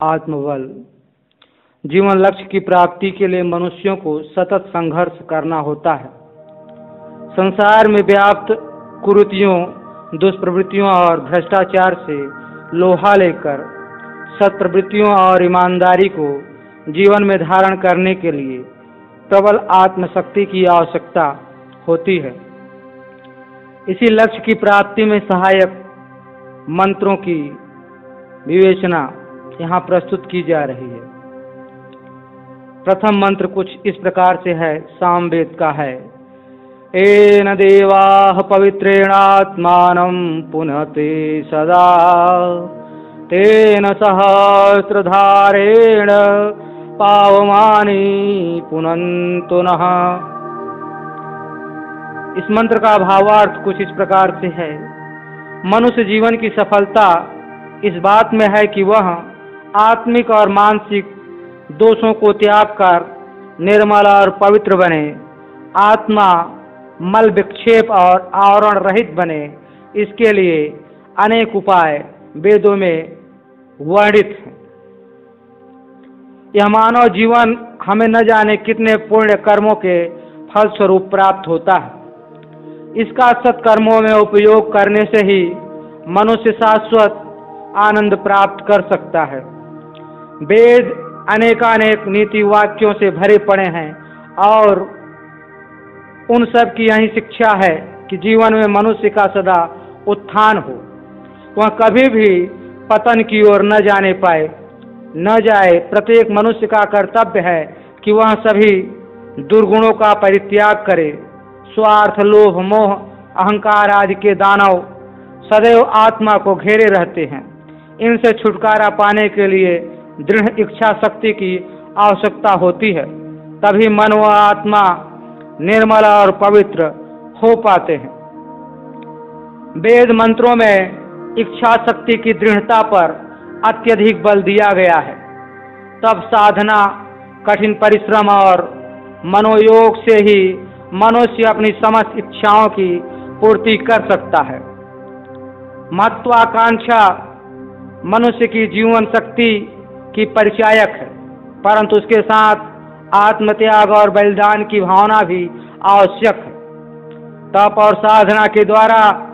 आत्मबल। जीवन लक्ष्य की प्राप्ति के लिए मनुष्यों को सतत संघर्ष करना होता है। संसार में व्याप्त कुरुतियों, दुष्प्रवृत्तियों और भ्रष्टाचार से लोहा लेकर सत्प्रवृत्तियों और ईमानदारी को जीवन में धारण करने के लिए प्रबल आत्मशक्ति की आवश्यकता होती है। इसी लक्ष्य की प्राप्ति में सहायक मंत्रों की विवेचना यहाँ प्रस्तुत की जा रही है। प्रथम मंत्र कुछ इस प्रकार से है, सामवेद का है। एन देवा पवित्रेणात्मान पुनः ते सदा। तेन सहस्रधारेण पावमानी पुनंतु इस मंत्र का भावार्थ कुछ इस प्रकार से है। मनुष्य जीवन की सफलता इस बात में है कि वह आत्मिक और मानसिक दोषों को त्याग कर निर्मल और पवित्र बने। आत्मा मल विक्षेप और आवरण रहित बने। इसके लिए अनेक उपाय वेदों में वर्णित हैं। यह मानव जीवन हमें न जाने कितने पुण्य कर्मों के फलस्वरूप प्राप्त होता है। इसका सत्कर्मों में उपयोग करने से ही मनुष्य शाश्वत आनंद प्राप्त कर सकता है। वेद अनेकानेक नीति वाक्यों से भरे पड़े हैं और उन सब की यही शिक्षा है कि जीवन में मनुष्य का सदा उत्थान हो। वह कभी भी पतन की ओर न जाने पाए, न जाए। प्रत्येक मनुष्य का कर्तव्य है कि वह सभी दुर्गुणों का परित्याग करे। स्वार्थ, लोभ, मोह, अहंकार आदि के दानव सदैव आत्मा को घेरे रहते हैं। इनसे छुटकारा पाने के लिए दृढ़ इच्छा शक्ति की आवश्यकता होती है, तभी मन व आत्मा निर्मल और पवित्र हो पाते हैं। वेद मंत्रों में इच्छा शक्ति की दृढ़ता पर अत्यधिक बल दिया गया है। तब साधना, कठिन परिश्रम और मनोयोग से ही मनुष्य अपनी समस्त इच्छाओं की पूर्ति कर सकता है। महत्वाकांक्षा, मनुष्य की जीवन शक्ति की परिचायक है। परंतु उसके साथ आत्मत्याग और बलिदान की भावना भी आवश्यक है। तप और साधना के द्वारा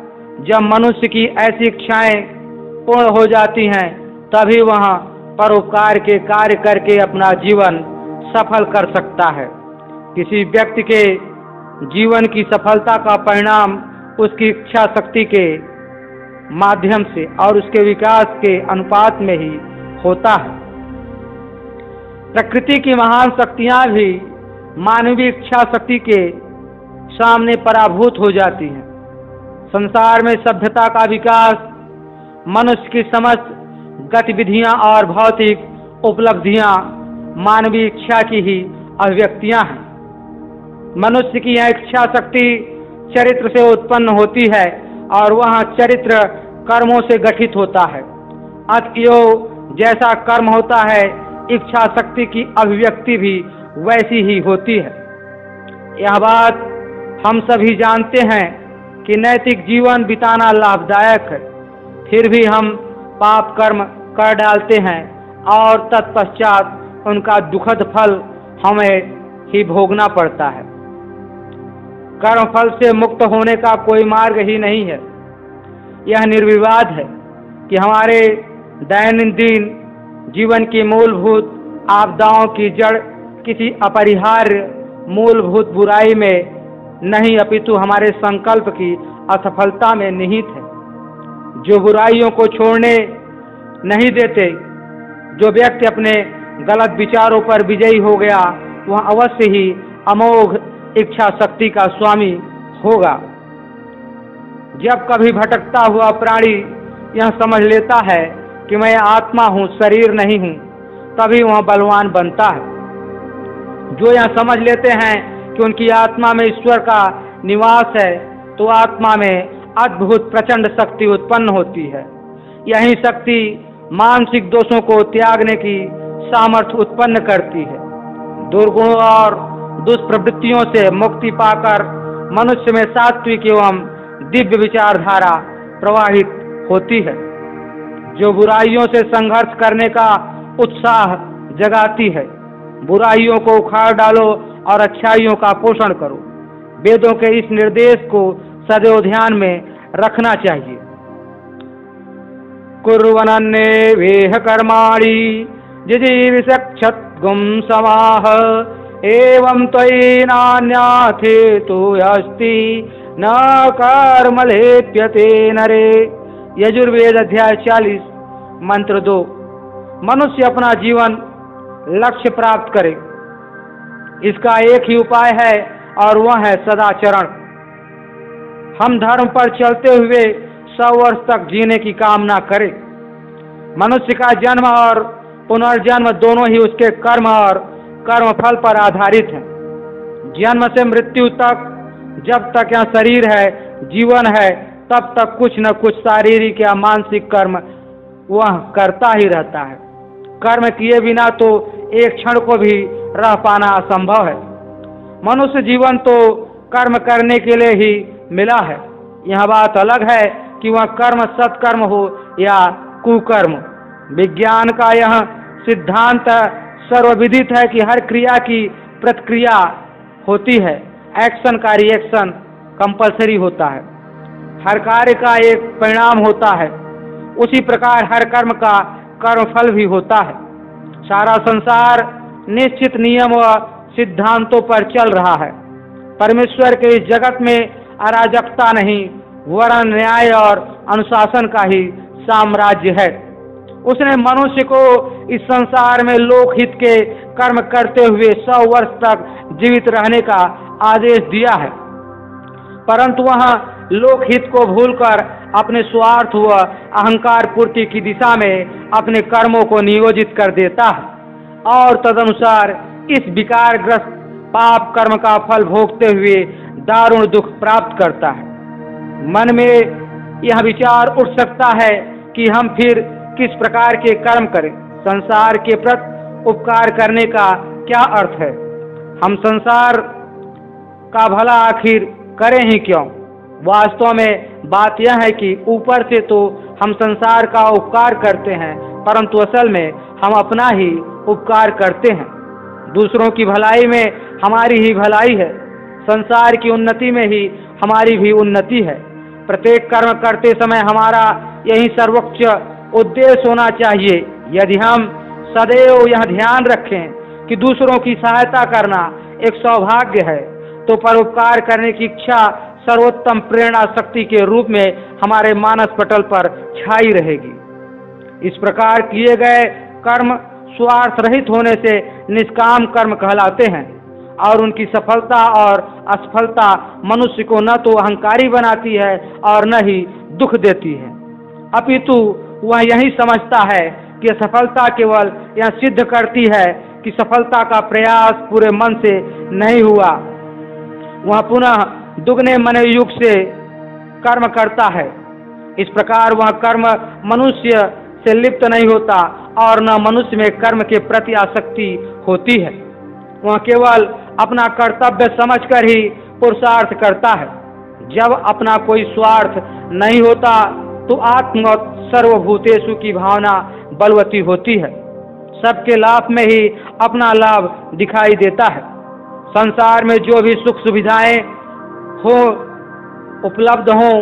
जब मनुष्य की ऐसी इच्छाएँ पूर्ण हो जाती हैं, तभी वह परोपकार के कार्य करके अपना जीवन सफल कर सकता है। किसी व्यक्ति के जीवन की सफलता का परिणाम उसकी इच्छा शक्ति के माध्यम से और उसके विकास के अनुपात में ही होता है। प्रकृति की महान शक्तियाँ भी मानवीय इच्छा शक्ति के सामने पराभूत हो जाती हैं। संसार में सभ्यता का विकास, मनुष्य की समस्त गतिविधियाँ और भौतिक उपलब्धियाँ मानवीय इच्छा की ही अभिव्यक्तियाँ हैं। मनुष्य की यह इच्छा शक्ति चरित्र से उत्पन्न होती है और वह चरित्र कर्मों से गठित होता है। अतएव जैसा कर्म होता है इच्छा शक्ति की अभिव्यक्ति भी वैसी ही होती है। यह बात हम सभी जानते हैं कि नैतिक जीवन बिताना लाभदायक है। फिर भी हम पाप कर्म कर डालते हैं और तत्पश्चात उनका दुखद फल हमें ही भोगना पड़ता है। कर्म फल से मुक्त होने का कोई मार्ग ही नहीं है। यह निर्विवाद है कि हमारे दैनंदिन जीवन की मूलभूत आपदाओं की जड़ किसी अपरिहार्य मूलभूत बुराई में नहीं, अपितु हमारे संकल्प की असफलता में निहित है। जो बुराइयों को छोड़ने नहीं देते, जो व्यक्ति अपने गलत विचारों पर विजयी हो गया, वह अवश्य ही अमोघ इच्छा शक्ति का स्वामी होगा। जब कभी भटकता हुआ प्राणी यह समझ लेता है कि मैं आत्मा हूँ, शरीर नहीं हूँ, तभी वह बलवान बनता है। जो यह समझ लेते हैं कि उनकी आत्मा में ईश्वर का निवास है तो आत्मा में अद्भुत प्रचंड शक्ति उत्पन्न होती है। यही शक्ति मानसिक दोषों को त्यागने की सामर्थ्य उत्पन्न करती है। दुर्गुणों और दुष्प्रवृत्तियों से मुक्ति पाकर मनुष्य में सात्विक एवं दिव्य विचारधारा प्रवाहित होती है। जो बुराइयों से संघर्ष करने का उत्साह जगाती है। बुराइयों को उखाड़ डालो और अच्छाइयों का पोषण करो। वेदों के इस निर्देश को सदैव ध्यान में रखना चाहिए। कुर्वनन्ने वेह कर्माणि समाह। एवं नान्याथे तो अस्ति न कर्म लेप्यते नरे। यजुर्वेद अध्याय चालीस, मंत्र दो। मनुष्य अपना जीवन लक्ष्य प्राप्त करे। इसका एक ही उपाय है और वह है सदाचरण। हम धर्म पर चलते हुए सौ वर्ष तक जीने की कामना करें। मनुष्य का जन्म और पुनर्जन्म दोनों ही उसके कर्म और कर्म फल पर आधारित है। जन्म से मृत्यु तक, जब तक यह शरीर है, जीवन है तब तक कुछ न कुछ शारीरिक या मानसिक कर्म वह करता ही रहता है। कर्म किए बिना तो एक क्षण को भी रह पाना असंभव है। मनुष्य जीवन तो कर्म करने के लिए ही मिला है। यह बात अलग है कि वह कर्म सत्कर्म हो या कुकर्म। विज्ञान का यह सिद्धांत सर्वविदित है कि हर क्रिया की प्रतिक्रिया होती है। एक्शन का रिएक्शन कंपलसरी होता है। हर कार्य का एक परिणाम होता है। उसी प्रकार हर कर्म का कर्मफल भी होता है। सारा संसार निश्चित नियम व सिद्धांतों पर चल रहा है। परमेश्वर के इस जगत में अराजकता नहीं वरण न्याय और अनुशासन का ही साम्राज्य है। उसने मनुष्य को इस संसार में लोकहित के कर्म करते हुए सौ वर्ष तक जीवित रहने का आदेश दिया है। परंतु वह लोकहित को भूलकर अपने स्वार्थ व अहंकार पूर्ति की दिशा में अपने कर्मों को नियोजित कर देता है। और तदनुसार इस विकारग्रस्त पाप कर्म का फल भोगते हुए दारुण दुख प्राप्त करता है। मन में यह विचार उठ सकता है कि हम फिर किस प्रकार के कर्म करें। संसार के प्रति उपकार करने का क्या अर्थ है? हम संसार का भला आखिर करें ही क्यों? वास्तव में बात यह है कि ऊपर से तो हम संसार का उपकार करते हैं, परंतु असल में हम अपना ही उपकार करते हैं। दूसरों की भलाई में हमारी ही भलाई है। संसार की उन्नति में ही हमारी भी उन्नति है। प्रत्येक कर्म करते समय हमारा यही सर्वोच्च उद्देश्य होना चाहिए। यदि हम सदैव यह ध्यान रखें कि दूसरों की सहायता करना एक सौभाग्य है तो परोपकार करने की इच्छा सर्वोत्तम प्रेरणा शक्ति के रूप में हमारे मानस पटल पर छाई रहेगी। इस प्रकार किए गए कर्म स्वार्थ रहित होने से निष्काम कर्म कहलाते हैं और उनकी सफलता और असफलता मनुष्य को न तो अहंकारी बनाती है और न ही दुख देती है। अपितु वह यही समझता है कि सफलता केवल यह सिद्ध करती है कि सफलता का प्रयास पूरे मन से नहीं हुआ। वह पुनः दुगने मन युग से कर्म करता है। इस प्रकार वह कर्म मनुष्य से लिप्त नहीं होता और न मनुष्य में कर्म के प्रति आसक्ति होती है। वह केवल अपना कर्तव्य समझकर ही पुरुषार्थ करता है। जब अपना कोई स्वार्थ नहीं होता तो आत्म सर्वभूतेशु की भावना बलवती होती है। सबके लाभ में ही अपना लाभ दिखाई देता है। संसार में जो भी सुख सुविधाएँ हो, उपलब्ध हों,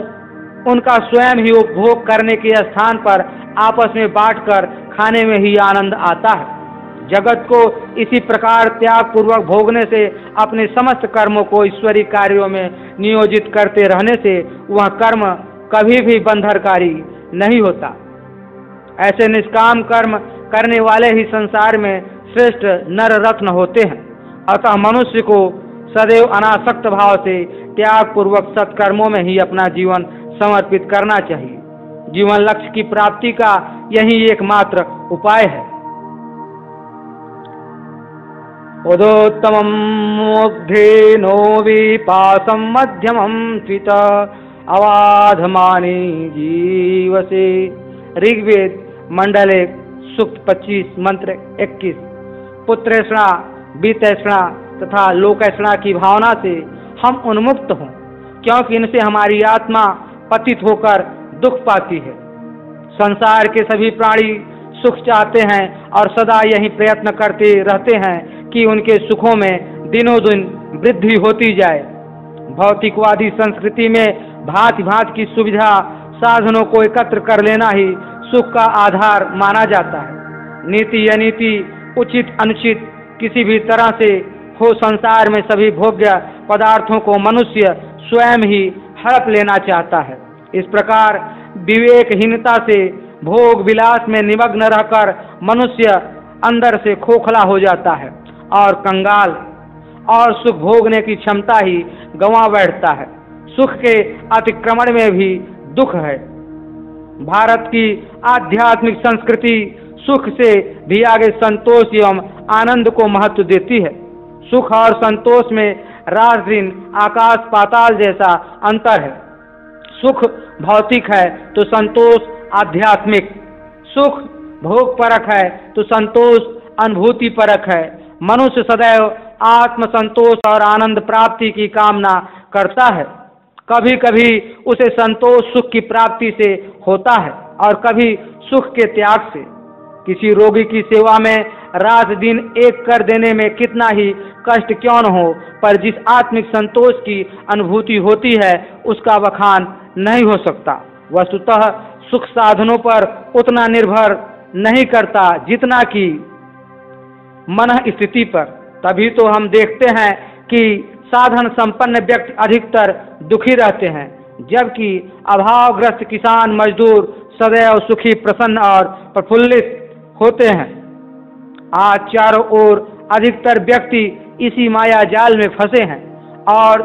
उनका स्वयं ही उपभोग करने के स्थान पर आपस में बांटकर खाने में ही आनंद आता है। जगत को इसी प्रकार त्याग पूर्वक भोगने से, अपने समस्त कर्मों को ईश्वरीय कार्यों में नियोजित करते रहने से, वह कर्म कभी भी बंधनकारी नहीं होता। ऐसे निष्काम कर्म करने वाले ही संसार में श्रेष्ठ नर रत्न होते हैं। अतः मनुष्य को सदैव अनासक्त भाव से त्याग पूर्वक सत्कर्मों में ही अपना जीवन समर्पित करना चाहिए। जीवन लक्ष्य की प्राप्ति का यही एकमात्र उपाय है। उदोत्तम नो विपासम मध्यमम स्वित अवाधमानी जीवसे। ऋग्वेद मंडल एक सुक्त पच्चीस मंत्र इक्कीस। पुत्रेषणा, बीतैषणा तथा लोकैषणा की भावना से हम उन्मुक्त हों, क्योंकि इनसे हमारी आत्मा पतित होकर दुख पाती है। संसार के सभी प्राणी सुख चाहते हैं और सदा यही प्रयत्न करते रहते हैं कि उनके सुखों में दिनों दिन वृद्धि होती जाए। भौतिकवादी संस्कृति में भांति भांति की सुविधा साधनों को एकत्र कर लेना ही सुख का आधार माना जाता है। नीति अनीति उचित अनुचित किसी भी तरह से हो संसार में सभी भोग्य पदार्थों को मनुष्य स्वयं ही हड़प लेना चाहता है। इस प्रकार विवेकहीनता से, भोग विलास में निमग्न रहकर मनुष्य अंदर से खोखला हो जाता है और कंगाल और सुख भोगने की क्षमता ही गंवा बैठता है। सुख के अतिक्रमण में भी दुख है। भारत की आध्यात्मिक संस्कृति सुख से भी आगे संतोष एवं आनंद को महत्व देती है। सुख और संतोष में रात दिन आकाश पाताल जैसा अंतर है। सुख भौतिक है तो संतोष आध्यात्मिक। सुख भोग परक है तो संतोष अनुभूति परक है। मनुष्य सदैव आत्म संतोष और आनंद प्राप्ति की कामना करता है। कभी कभी उसे संतोष सुख की प्राप्ति से होता है और कभी सुख के त्याग से। किसी रोगी की सेवा में रात दिन एक कर देने में कितना ही कष्ट क्यों न हो, पर जिस आत्मिक संतोष की अनुभूति होती है, उसका बखान नहीं हो सकता। वस्तुतः सुख साधनों पर उतना निर्भर नहीं करता जितना कि मन स्थिति पर। तभी तो हम देखते हैं कि साधन संपन्न व्यक्ति अधिकतर दुखी रहते हैं, जबकि अभावग्रस्त किसान मजदूर सदैव सुखी, प्रसन्न और प्रफुल्लित होते हैं। आज चारों ओर अधिकतर व्यक्ति इसी माया जाल में फंसे हैं और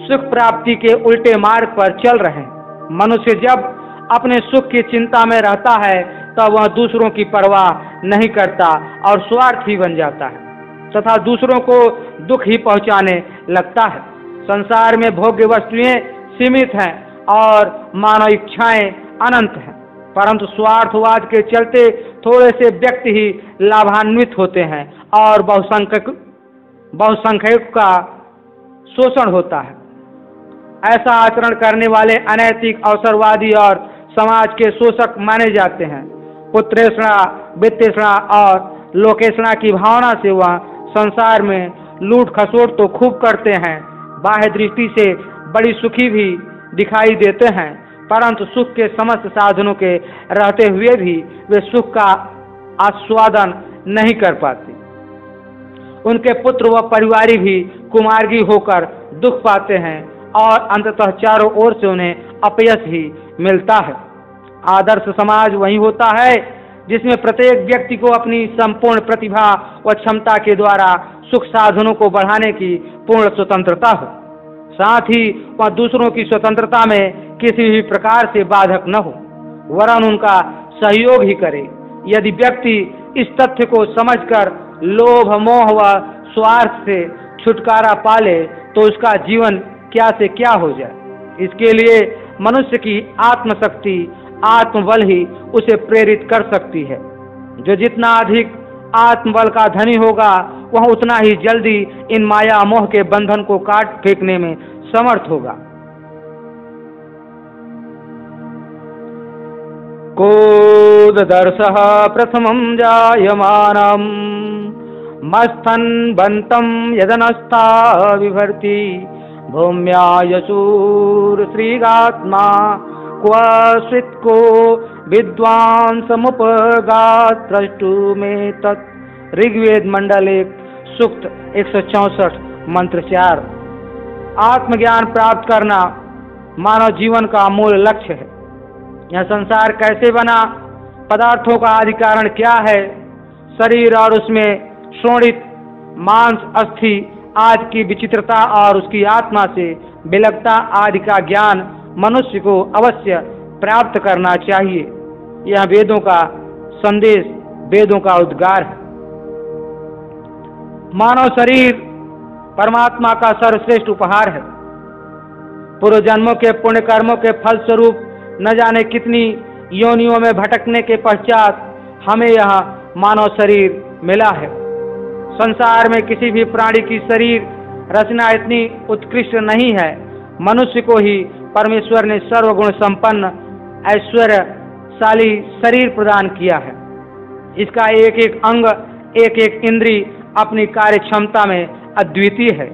सुख प्राप्ति के उल्टे मार्ग पर चल रहे हैं। मनुष्य जब अपने सुख की चिंता में रहता है, तब वह दूसरों की परवाह नहीं करता और स्वार्थी बन जाता है तथा दूसरों को दुख ही पहुँचाने लगता है। संसार में भोग्य वस्तुएँ सीमित हैं और मानव इच्छाएँ अनंत हैं। परंतु स्वार्थवाद के चलते थोड़े से व्यक्ति ही लाभान्वित होते हैं और बहुसंख्यक बहुसंख्यक का शोषण होता है। ऐसा आचरण करने वाले अनैतिक, अवसरवादी और समाज के शोषक माने जाते हैं। पुत्रेषणा, वित्तेषणा और लोकेषणा की भावना से वह संसार में लूट खसोट तो खूब करते हैं। बाह्य दृष्टि से बड़ी सुखी भी दिखाई देते हैं। परंतु सुख के समस्त साधनों के रहते हुए भी वे सुख का आस्वादन नहीं कर पाते। उनके पुत्र व परिवारी भी कुमार्गी होकर दुख पाते हैं और अंततः चारों ओर से उन्हें अपयस ही मिलता है। आदर्श समाज वही होता है, जिसमें प्रत्येक व्यक्ति को अपनी संपूर्ण प्रतिभा व क्षमता के द्वारा सुख साधनों को बढ़ाने की पूर्ण स्वतंत्रता हो। साथ ही वह दूसरों की स्वतंत्रता में किसी भी प्रकार से बाधक न हो। वरन उनका सहयोग ही करे। यदि व्यक्ति इस तथ्य को समझकर लोभ, मोह व स्वार्थ से छुटकारा पाले तो उसका जीवन क्या से क्या हो जाए? इसके लिए मनुष्य की आत्मशक्ति, आत्मबल ही उसे प्रेरित कर सकती है। जो जितना अधिक आत्मबल का धनी होगा वह उतना ही जल्दी इन माया मोह के बंधन को काट फेंकने में समर्थ होगा। कोदर्श प्रथम जायमानम्, मस्थन बंतम यदनस्था विभर्ति भूम्या यशूर श्रीगात्मा क्वस्वित्को विद्वान समुपगात में तत् ऋग्वेद मंडल एक सुक्त एक मंत्र चार। आत्मज्ञान प्राप्त करना मानव जीवन का मूल लक्ष्य है। यह संसार कैसे बना? पदार्थों का आदि कारण क्या है? शरीर और उसमें शोणित मांस, अस्थि आज की विचित्रता और उसकी आत्मा से विलगता आदि का ज्ञान मनुष्य को अवश्य प्राप्त करना चाहिए। यह वेदों का संदेश, वेदों का उद्गार है। मानव शरीर परमात्मा का सर्वश्रेष्ठ उपहार है। पूर्व जन्मों के पुण्य कर्मों के फल स्वरूप न जाने कितनी योनियों में भटकने के पश्चात हमें यह मानव शरीर मिला है। संसार में किसी भी प्राणी की शरीर रचना इतनी उत्कृष्ट नहीं है। मनुष्य को ही परमेश्वर ने सर्वगुण संपन्न, ऐश्वर्यशाली शरीर प्रदान किया है। इसका एक एक अंग एक एक इंद्री अपनी कार्य क्षमता में अद्वितीय है।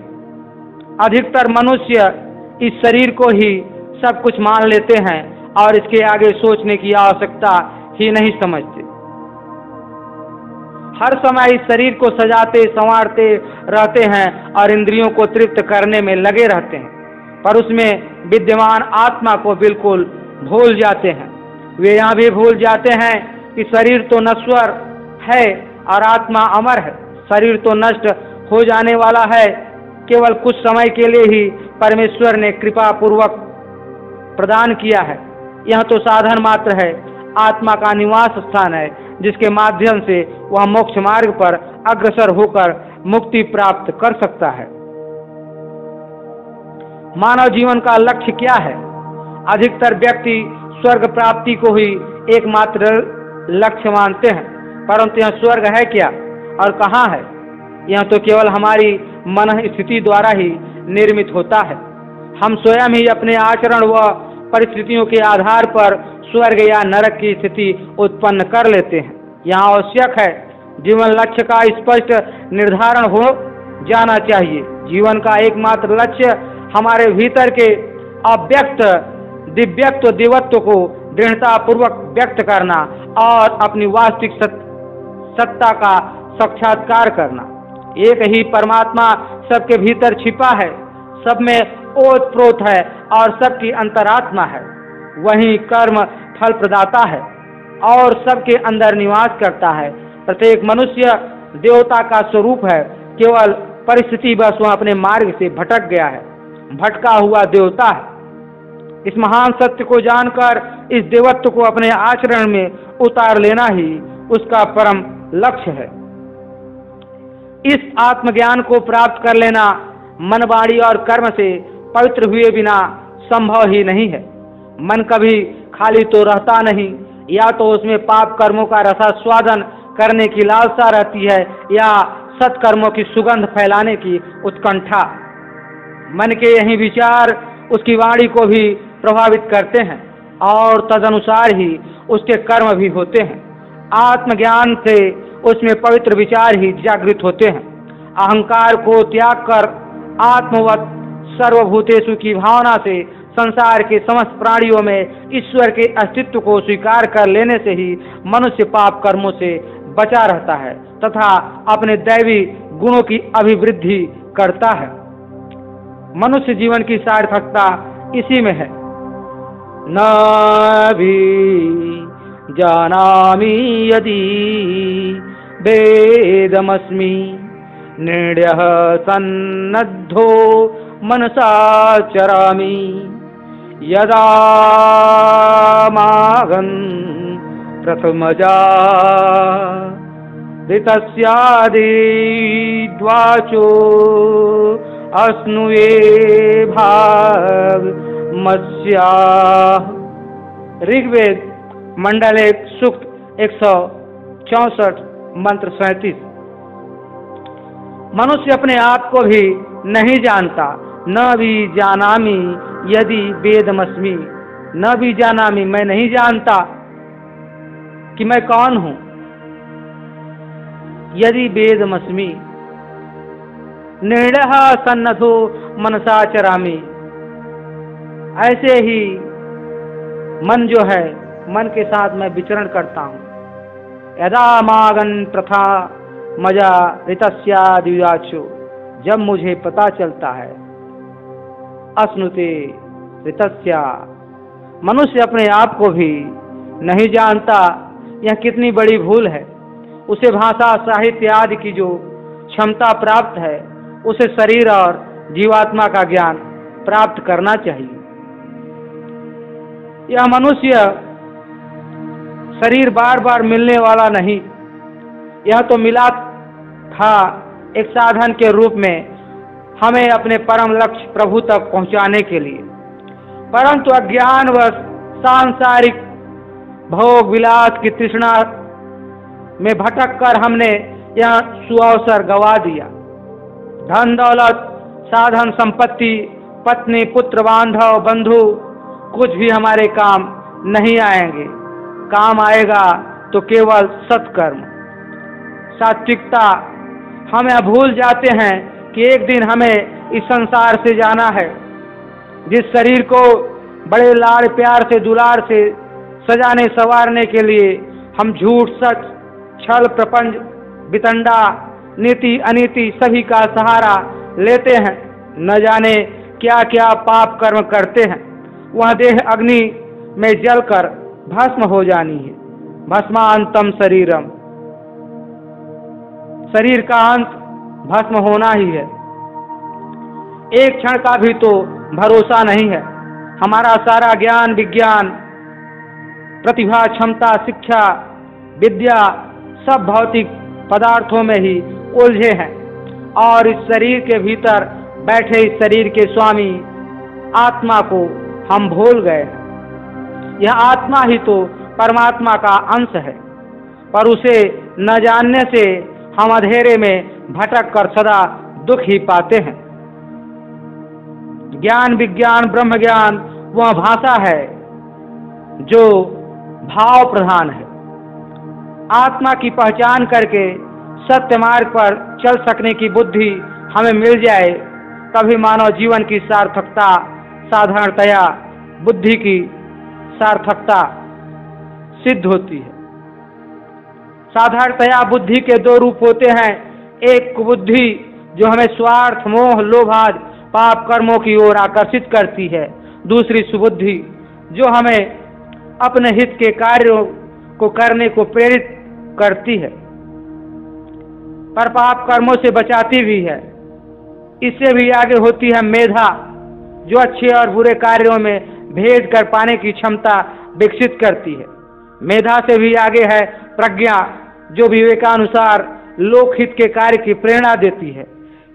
अधिकतर मनुष्य इस शरीर को ही सब कुछ मान लेते हैं और इसके आगे सोचने की आवश्यकता ही नहीं समझते। हर समय इस शरीर को सजाते, संवारते रहते हैं और इंद्रियों को तृप्त करने में लगे रहते हैं, पर उसमें विद्यमान आत्मा को बिल्कुल भूल जाते हैं। वे यहाँ भी भूल जाते हैं कि शरीर तो नश्वर है और आत्मा अमर है। शरीर तो नष्ट हो जाने वाला है। केवल कुछ समय के लिए ही परमेश्वर ने कृपा पूर्वक प्रदान किया है। यह तो साधन मात्र है, आत्मा का निवास स्थान है, जिसके माध्यम से वह मोक्ष मार्ग पर अग्रसर होकर मुक्ति प्राप्त कर सकता है। मानव जीवन का लक्ष्य क्या है? अधिकतर व्यक्ति स्वर्ग प्राप्ति को ही एकमात्र लक्ष्य मानते हैं, परंतु यह स्वर्ग है क्या? और कहाँ है? यह तो केवल हमारी मन स्थिति द्वारा ही निर्मित होता है। हम स्वयं ही अपने आचरण व परिस्थितियों के आधार पर स्वर्ग या नरक की स्थिति उत्पन्न कर लेते हैं। यहाँ आवश्यक है, जीवन लक्ष्य का स्पष्ट निर्धारण हो जाना चाहिए। जीवन का एकमात्र लक्ष्य हमारे भीतर के अव्यक्त दिव्यत्व दिवत्व को दृढ़ता पूर्वक व्यक्त करना और अपनी वास्तविक सत्ता का साक्षात्कार करना। एक ही परमात्मा सबके भीतर छिपा है, सब में ओत प्रोत है और सबकी अंतरात्मा है। वही कर्म फल प्रदाता है और सबके अंदर निवास करता है। प्रत्येक मनुष्य देवता का स्वरूप है, केवल परिस्थिति बस वह अपने मार्ग से भटक गया है। भटका हुआ देवता है। इस महान सत्य को जानकर, इस देवत्व को अपने आचरण में उतार लेना ही उसका परम लक्ष्य है। इस आत्मज्ञान को प्राप्त कर लेना मनवाड़ी और कर्म से पवित्र हुए बिना संभव ही नहीं है। मन कभी खाली तो रहता नहीं, या तो उसमें पाप कर्मों का रसास्वादन करने की लालसा रहती है, या सत्कर्मों की सुगंध फैलाने की उत्कंठा। मन के यही विचार उसकी वाणी को भी प्रभावित करते हैं, और तदनुसार ही उसके कर्म भी होते हैं। आत्मज्ञान से उसमें पवित्र विचार ही जागृत होते हैं। अहंकार को त्याग कर आत्मवत सर्वभूतेषु की भावना से संसार के समस्त प्राणियों में ईश्वर के अस्तित्व को स्वीकार कर लेने से ही मनुष्य पाप कर्मों से बचा रहता है तथा अपने दैवी गुणों की अभिवृद्धि करता है। मनुष्य जीवन की सार्थकता इसी में है। न जानामी यदि वेदमस्मि निर्णय सन्नद्धो मनसा चरामी यदा प्रथमजा ऋतस्यादिद्वाचो अश्नुये भाग मस्या ऋग्वेद मंडल एक सुक्त एक सौ चौसठ मंत्र सैतीस। मनुष्य अपने आप को भी नहीं जानता। न भी जानामी यदि वेदमस्मी। न भी जानामी, मैं नहीं जानता कि मैं कौन हूँ। यदि वेदमस्मी। निर्णय सन्नथो मनसा चरामी। ऐसे ही मन जो है मन के साथ मैं विचरण करता हूँ। यदा मागन प्रथा मज़ा ऋतस्यादिवाचो जब मुझे पता चलता है अश्नुते ऋतस्या। मनुष्य अपने आप को भी नहीं जानता यह कितनी बड़ी भूल है। उसे भाषा, साहित्य आदि की जो क्षमता प्राप्त है, उसे शरीर और जीवात्मा का ज्ञान प्राप्त करना चाहिए। यह मनुष्य शरीर बार बार मिलने वाला नहीं। यह तो मिला था एक साधन के रूप में हमें अपने परम लक्ष्य प्रभु तक पहुँचाने के लिए। परंतु अज्ञान व सांसारिक भोग विलास की तृष्णा में भटक कर हमने यह सुअवसर गवा दिया। धन दौलत, साधन संपत्ति, पत्नी, पुत्र, बांधव, बंधु, कुछ भी हमारे काम नहीं आएँगे। काम आएगा तो केवल सत्कर्म। सात्विकता, हमें भूल जाते हैं कि एक दिन हमें इस संसार से जाना है, जिस शरीर को बड़े लाड़ प्यार से, दुलार से सजाने, संवारने के लिए हम झूठ, सच, छल, प्रपंच, बितंडा, नीति, अनीति सभी का सहारा लेते हैं। न जाने क्या क्या पाप कर्म करते हैं। वह देह अग्नि में जलकर भस्म हो जानी है। भस्मांतम शरीरम। शरीर का अंत भस्म होना ही है। एक क्षण का भी तो भरोसा नहीं है। हमारा सारा ज्ञान, विज्ञान, प्रतिभा, क्षमता, शिक्षा, विद्या सब भौतिक पदार्थों में ही उलझे हैं। और इस शरीर के भीतर बैठे इस शरीर के स्वामी आत्मा को हम भूल गए यह आत्मा ही तो परमात्मा का अंश है। पर उसे न जानने से हम अधेरे में भटक कर सदा दुख ही पाते हैं। ज्ञान विज्ञान ब्रह्म ज्ञान वह भाषा है जो भाव प्रधान है। आत्मा की पहचान करके सत्य मार्ग पर चल सकने की बुद्धि हमें मिल जाए, तभी मानव जीवन की सार्थकता, साधारणतया बुद्धि की सार्थकता सिद्ध होती है। साधारणतया बुद्धि के दो रूप होते हैं। एक कुबुद्धि जो हमें स्वार्थ, मोह लोभाद पाप कर्मों की ओर आकर्षित करती है। दूसरी सुबुद्धि जो हमें अपने हित के कार्यों को करने को प्रेरित करती है। पर पाप कर्मों से बचाती भी है। इससे भी आगे होती है मेधा जो अच्छे और बुरे कार्यों में भेद कर पाने की क्षमता विकसित करती है। मेधा से भी आगे है प्रज्ञा, जो विवेकानुसार लोकहित के कार्य की प्रेरणा देती है।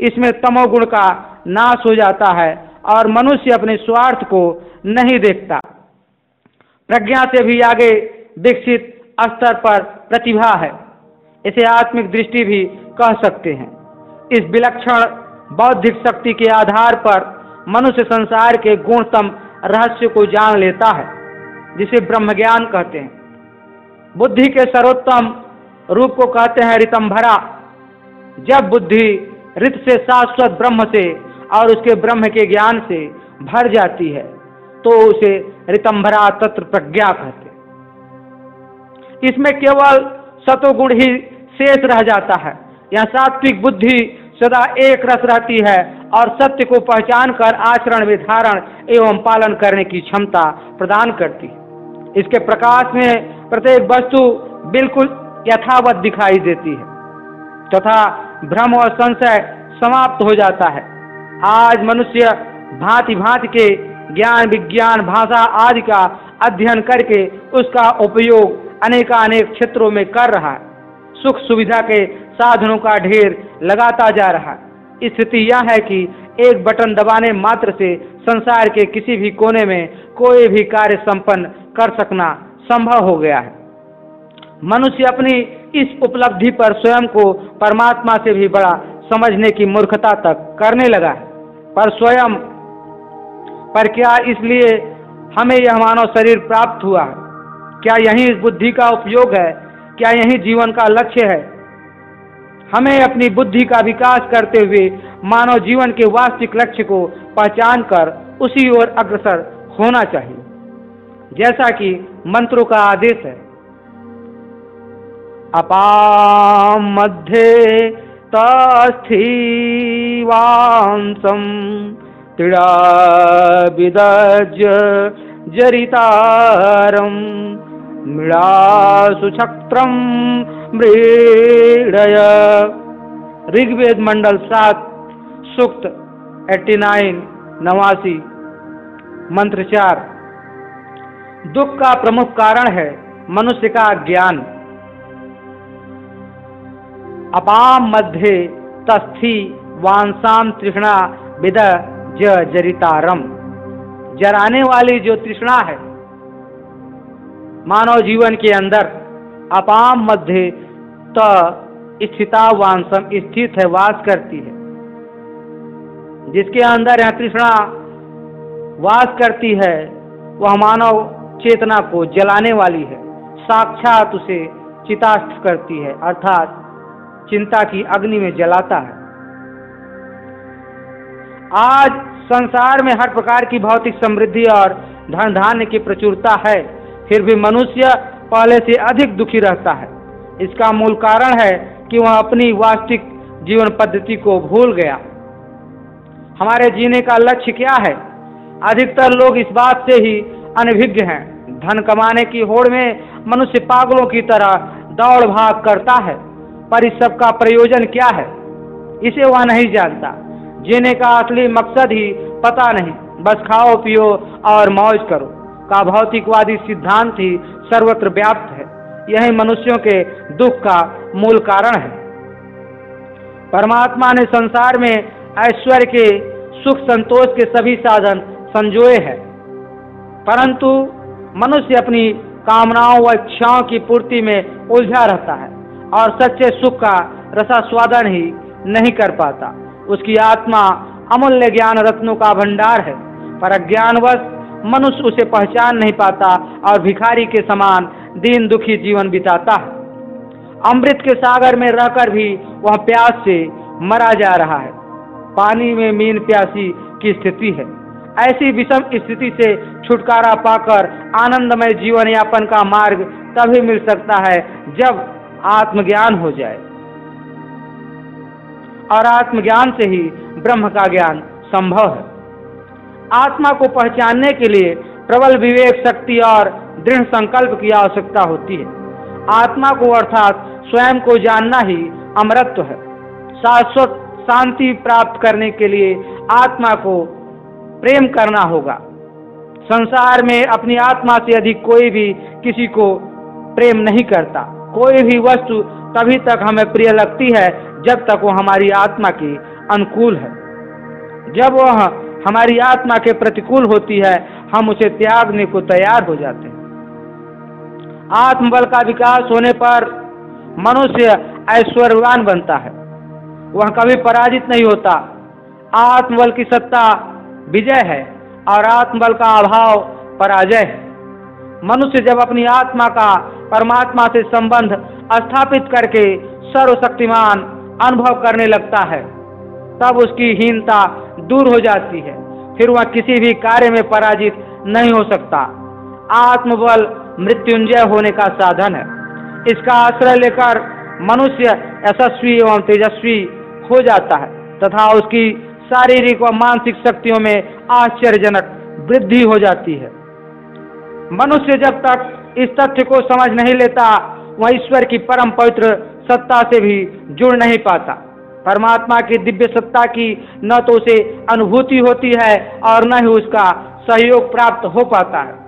इसमें तमोगुण का नाश हो जाता है और मनुष्य अपने स्वार्थ को नहीं देखता। प्रज्ञा से भी आगे विकसित स्तर पर प्रतिभा है। इसे आत्मिक दृष्टि भी कह सकते हैं। इस विलक्षण बौद्धिक शक्ति के आधार पर मनुष्य संसार के गुणतम रहस्य को जान लेता है, जिसे ब्रह्म ज्ञान कहते हैं। बुद्धि के सर्वोत्तम रूप को कहते हैं रितंभरा। जब बुद्धि रित से शाश्वत ब्रह्म से और उसके ब्रह्म के ज्ञान से भर जाती है तो उसे रितंभरा तत्व प्रज्ञा कहते इसमें केवल सतोगुण ही शेष रह जाता है। यह सात्विक बुद्धि सदा एक रस रहती है और सत्य को पहचान कर आचरण में धारण एवं पालन करने की क्षमता प्रदान करती है। इसके प्रकाश में प्रत्येक वस्तु बिल्कुल यथावत दिखाई देती है, तथा तो भ्रम और संशय समाप्त हो जाता है। आज मनुष्य भांति भांति के ज्ञान, विज्ञान, भाषा आदि का अध्ययन करके उसका उपयोग अनेकानेक क्षेत्रों में कर रहा है। सुख सुविधा के साधनों का ढेर लगाता जा रहा। स्थिति यह है कि एक बटन दबाने मात्र से संसार के किसी भी कोने में कोई भी कार्य संपन्न कर सकना संभव हो गया है। मनुष्य अपनी इस उपलब्धि पर स्वयं को परमात्मा से भी बड़ा समझने की मूर्खता तक करने लगा है। पर स्वयं, पर क्या इसलिए हमें यह मानव शरीर प्राप्त हुआ? है क्या यही बुद्धि का उपयोग है? क्या यही जीवन का लक्ष्य है? हमें अपनी बुद्धि का विकास करते हुए मानव जीवन के वास्तविक लक्ष्य को पहचान कर उसी ओर अग्रसर होना चाहिए। जैसा कि मंत्रों का आदेश है अपाम मध्य तस्थीवांसं तिडाविदज जरितारं मृडासुछत्रं मृडय। ऋग्वेद मंडल सात, सुक्त, एट्टी नाइन, नवासी, मंत्र चार। दुख का प्रमुख कारण है मनुष्य का ज्ञान। अपाम मध्य तस्थि वांसाम तृष्णा विद ज जरितारम। जराने वाली जो तृष्णा है, मानव जीवन के अंदर अपाम मध्य त स्थिता वांसम स्थित है, वास करती है। जिसके अंदर यह तृष्णा वास करती है, वह मानव चेतना को जलाने वाली है। साक्षात उसे चितास्थ करती है, अर्थात चिंता की अग्नि में जलाता है। आज संसार में हर प्रकार की भौतिक समृद्धि और धन धान्य की प्रचुरता है, फिर भी मनुष्य पहले से अधिक दुखी रहता है। इसका मूल कारण है कि वह अपनी वास्तविक जीवन पद्धति को भूल गया। हमारे जीने का लक्ष्य क्या है? अधिकतर लोग इस बात से ही अनभिज्ञ हैं। धन कमाने की होड़ में मनुष्य पागलों की तरह दौड़ भाग करता है, पर इस सब का प्रयोजन क्या है? इसे वह नहीं जानता। जीने का असली मकसद ही पता नहीं। बस खाओ, पियो और मौज करो। का भौतिकवादी सिद्धांत ही सर्वत्र व्याप्त है। यही मनुष्यों के दुख का मूल कारण है। परमात्मा ने संसार में ऐश्वर्य के, सुख संतोष के सभी साधन संजोए हैं। परंतु मनुष्य अपनी कामनाओं व इच्छाओं की पूर्ति में उलझा रहता है और सच्चे सुख का रसास्वादन ही नहीं कर पाता। उसकी आत्मा अमूल्य ज्ञान रत्नों का भंडार है, पर अज्ञानवश मनुष्य उसे पहचान नहीं पाता और भिखारी के समान दीन दुखी जीवन बिताता है। अमृत के सागर में रहकर भी वह प्यास से मरा जा रहा है। पानी में मीन प्यासी की स्थिति है। ऐसी विषम स्थिति से छुटकारा पाकर आनंदमय जीवन यापन का मार्ग तभी मिल सकता है जब आत्मज्ञान हो जाए। और आत्मज्ञान से ही ब्रह्म का ज्ञान संभव है। आत्मा को पहचानने के लिए प्रबल विवेक, शक्ति और दृढ़ संकल्प की आवश्यकता होती है। आत्मा को अर्थात स्वयं को जानना ही अमरत्व है। शाश्वत शांति प्राप्त करने के लिए आत्मा को प्रेम करना होगा। संसार में अपनी आत्मा से अधिक कोई भी किसी को प्रेम नहीं करता। कोई भी वस्तु तभी तक हमें प्रिय लगती है, जब तक वो हमारी आत्मा की अनुकूल है। जब वह हमारी आत्मा के प्रतिकूल होती है, हम उसे त्यागने को तैयार हो जाते हैं। आत्मबल का विकास होने पर मनुष्य ऐश्वर्यवान बनता है। वह कभी पराजित नहीं होता। आत्मबल की सत्ता विजय है और आत्मबल का अभाव पराजय है। मनुष्य जब अपनी आत्मा का परमात्मा से संबंध स्थापित करके सर्वशक्तिमान अनुभव करने लगता है, तब उसकी हीनता दूर हो जाती है। फिर वह किसी भी कार्य में पराजित नहीं हो सकता। आत्मबल मृत्युंजय होने का साधन है। इसका आश्रय लेकर मनुष्य यशस्वी एवं तेजस्वी हो जाता है तथा उसकी शारीरिक व मानसिक शक्तियों में आश्चर्यजनक वृद्धि हो जाती है। मनुष्य जब तक इस तथ्य को समझ नहीं लेता, वह ईश्वर की परम पवित्र सत्ता से भी जुड़ नहीं पाता। परमात्मा की दिव्य सत्ता की न तो उसे अनुभूति होती है और न ही उसका सहयोग प्राप्त हो पाता है।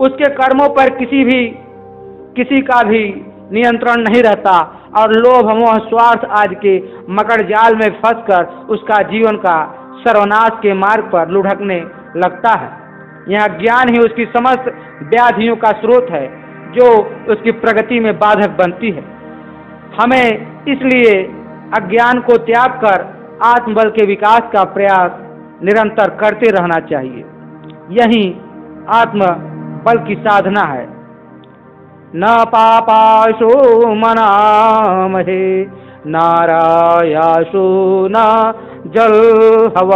उसके कर्मों पर किसी भी, किसी का भी नियंत्रण नहीं रहता। और लोभ, मोह, स्वार्थ आदि के मकर जाल में फंसकर उसका जीवन का सर्वनाश के मार्ग पर लुढ़कने लगता है। यह ज्ञान ही उसकी समस्त व्याधियों का स्रोत है, जो उसकी प्रगति में बाधक बनती है। हमें इसलिए अज्ञान को त्याग कर आत्मबल के विकास का प्रयास निरंतर करते रहना चाहिए। यही आत्म बल की साधना है। न पापाशो मनामहे नारायाशो न जल हव।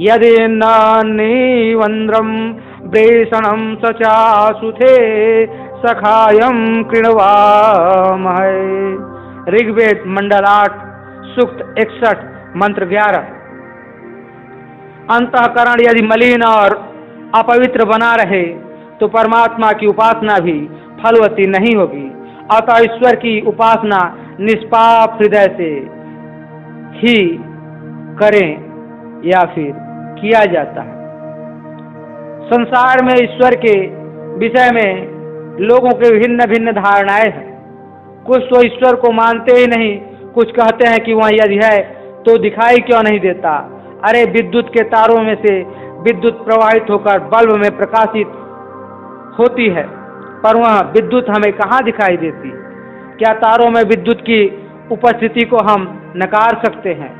यदि नान्नीवन्द्रं वेषणं स चासुथे सखायं कृणवामहे। ऋग्वेद मंडल आठ, सुक्त इकसठ, मंत्र ग्यारह। अंतकरण यदि मलिन और अपवित्र बना रहे तो परमात्मा की उपासना भी फलवती नहीं होगी। अतः ईश्वर की उपासना निष्पाप हृदय से ही करें या फिर किया जाता है। संसार में ईश्वर के विषय में लोगों के भिन्न भिन्न धारणाएँ हैं। कुछ तो ईश्वर को मानते ही नहीं, कुछ कहते हैं कि वह यदि है तो दिखाई क्यों नहीं देता? अरे, विद्युत के तारों में से विद्युत प्रवाहित होकर बल्ब में प्रकाशित होती है, पर वह विद्युत हमें कहाँ दिखाई देती? क्या तारों में विद्युत की उपस्थिति को हम नकार सकते हैं?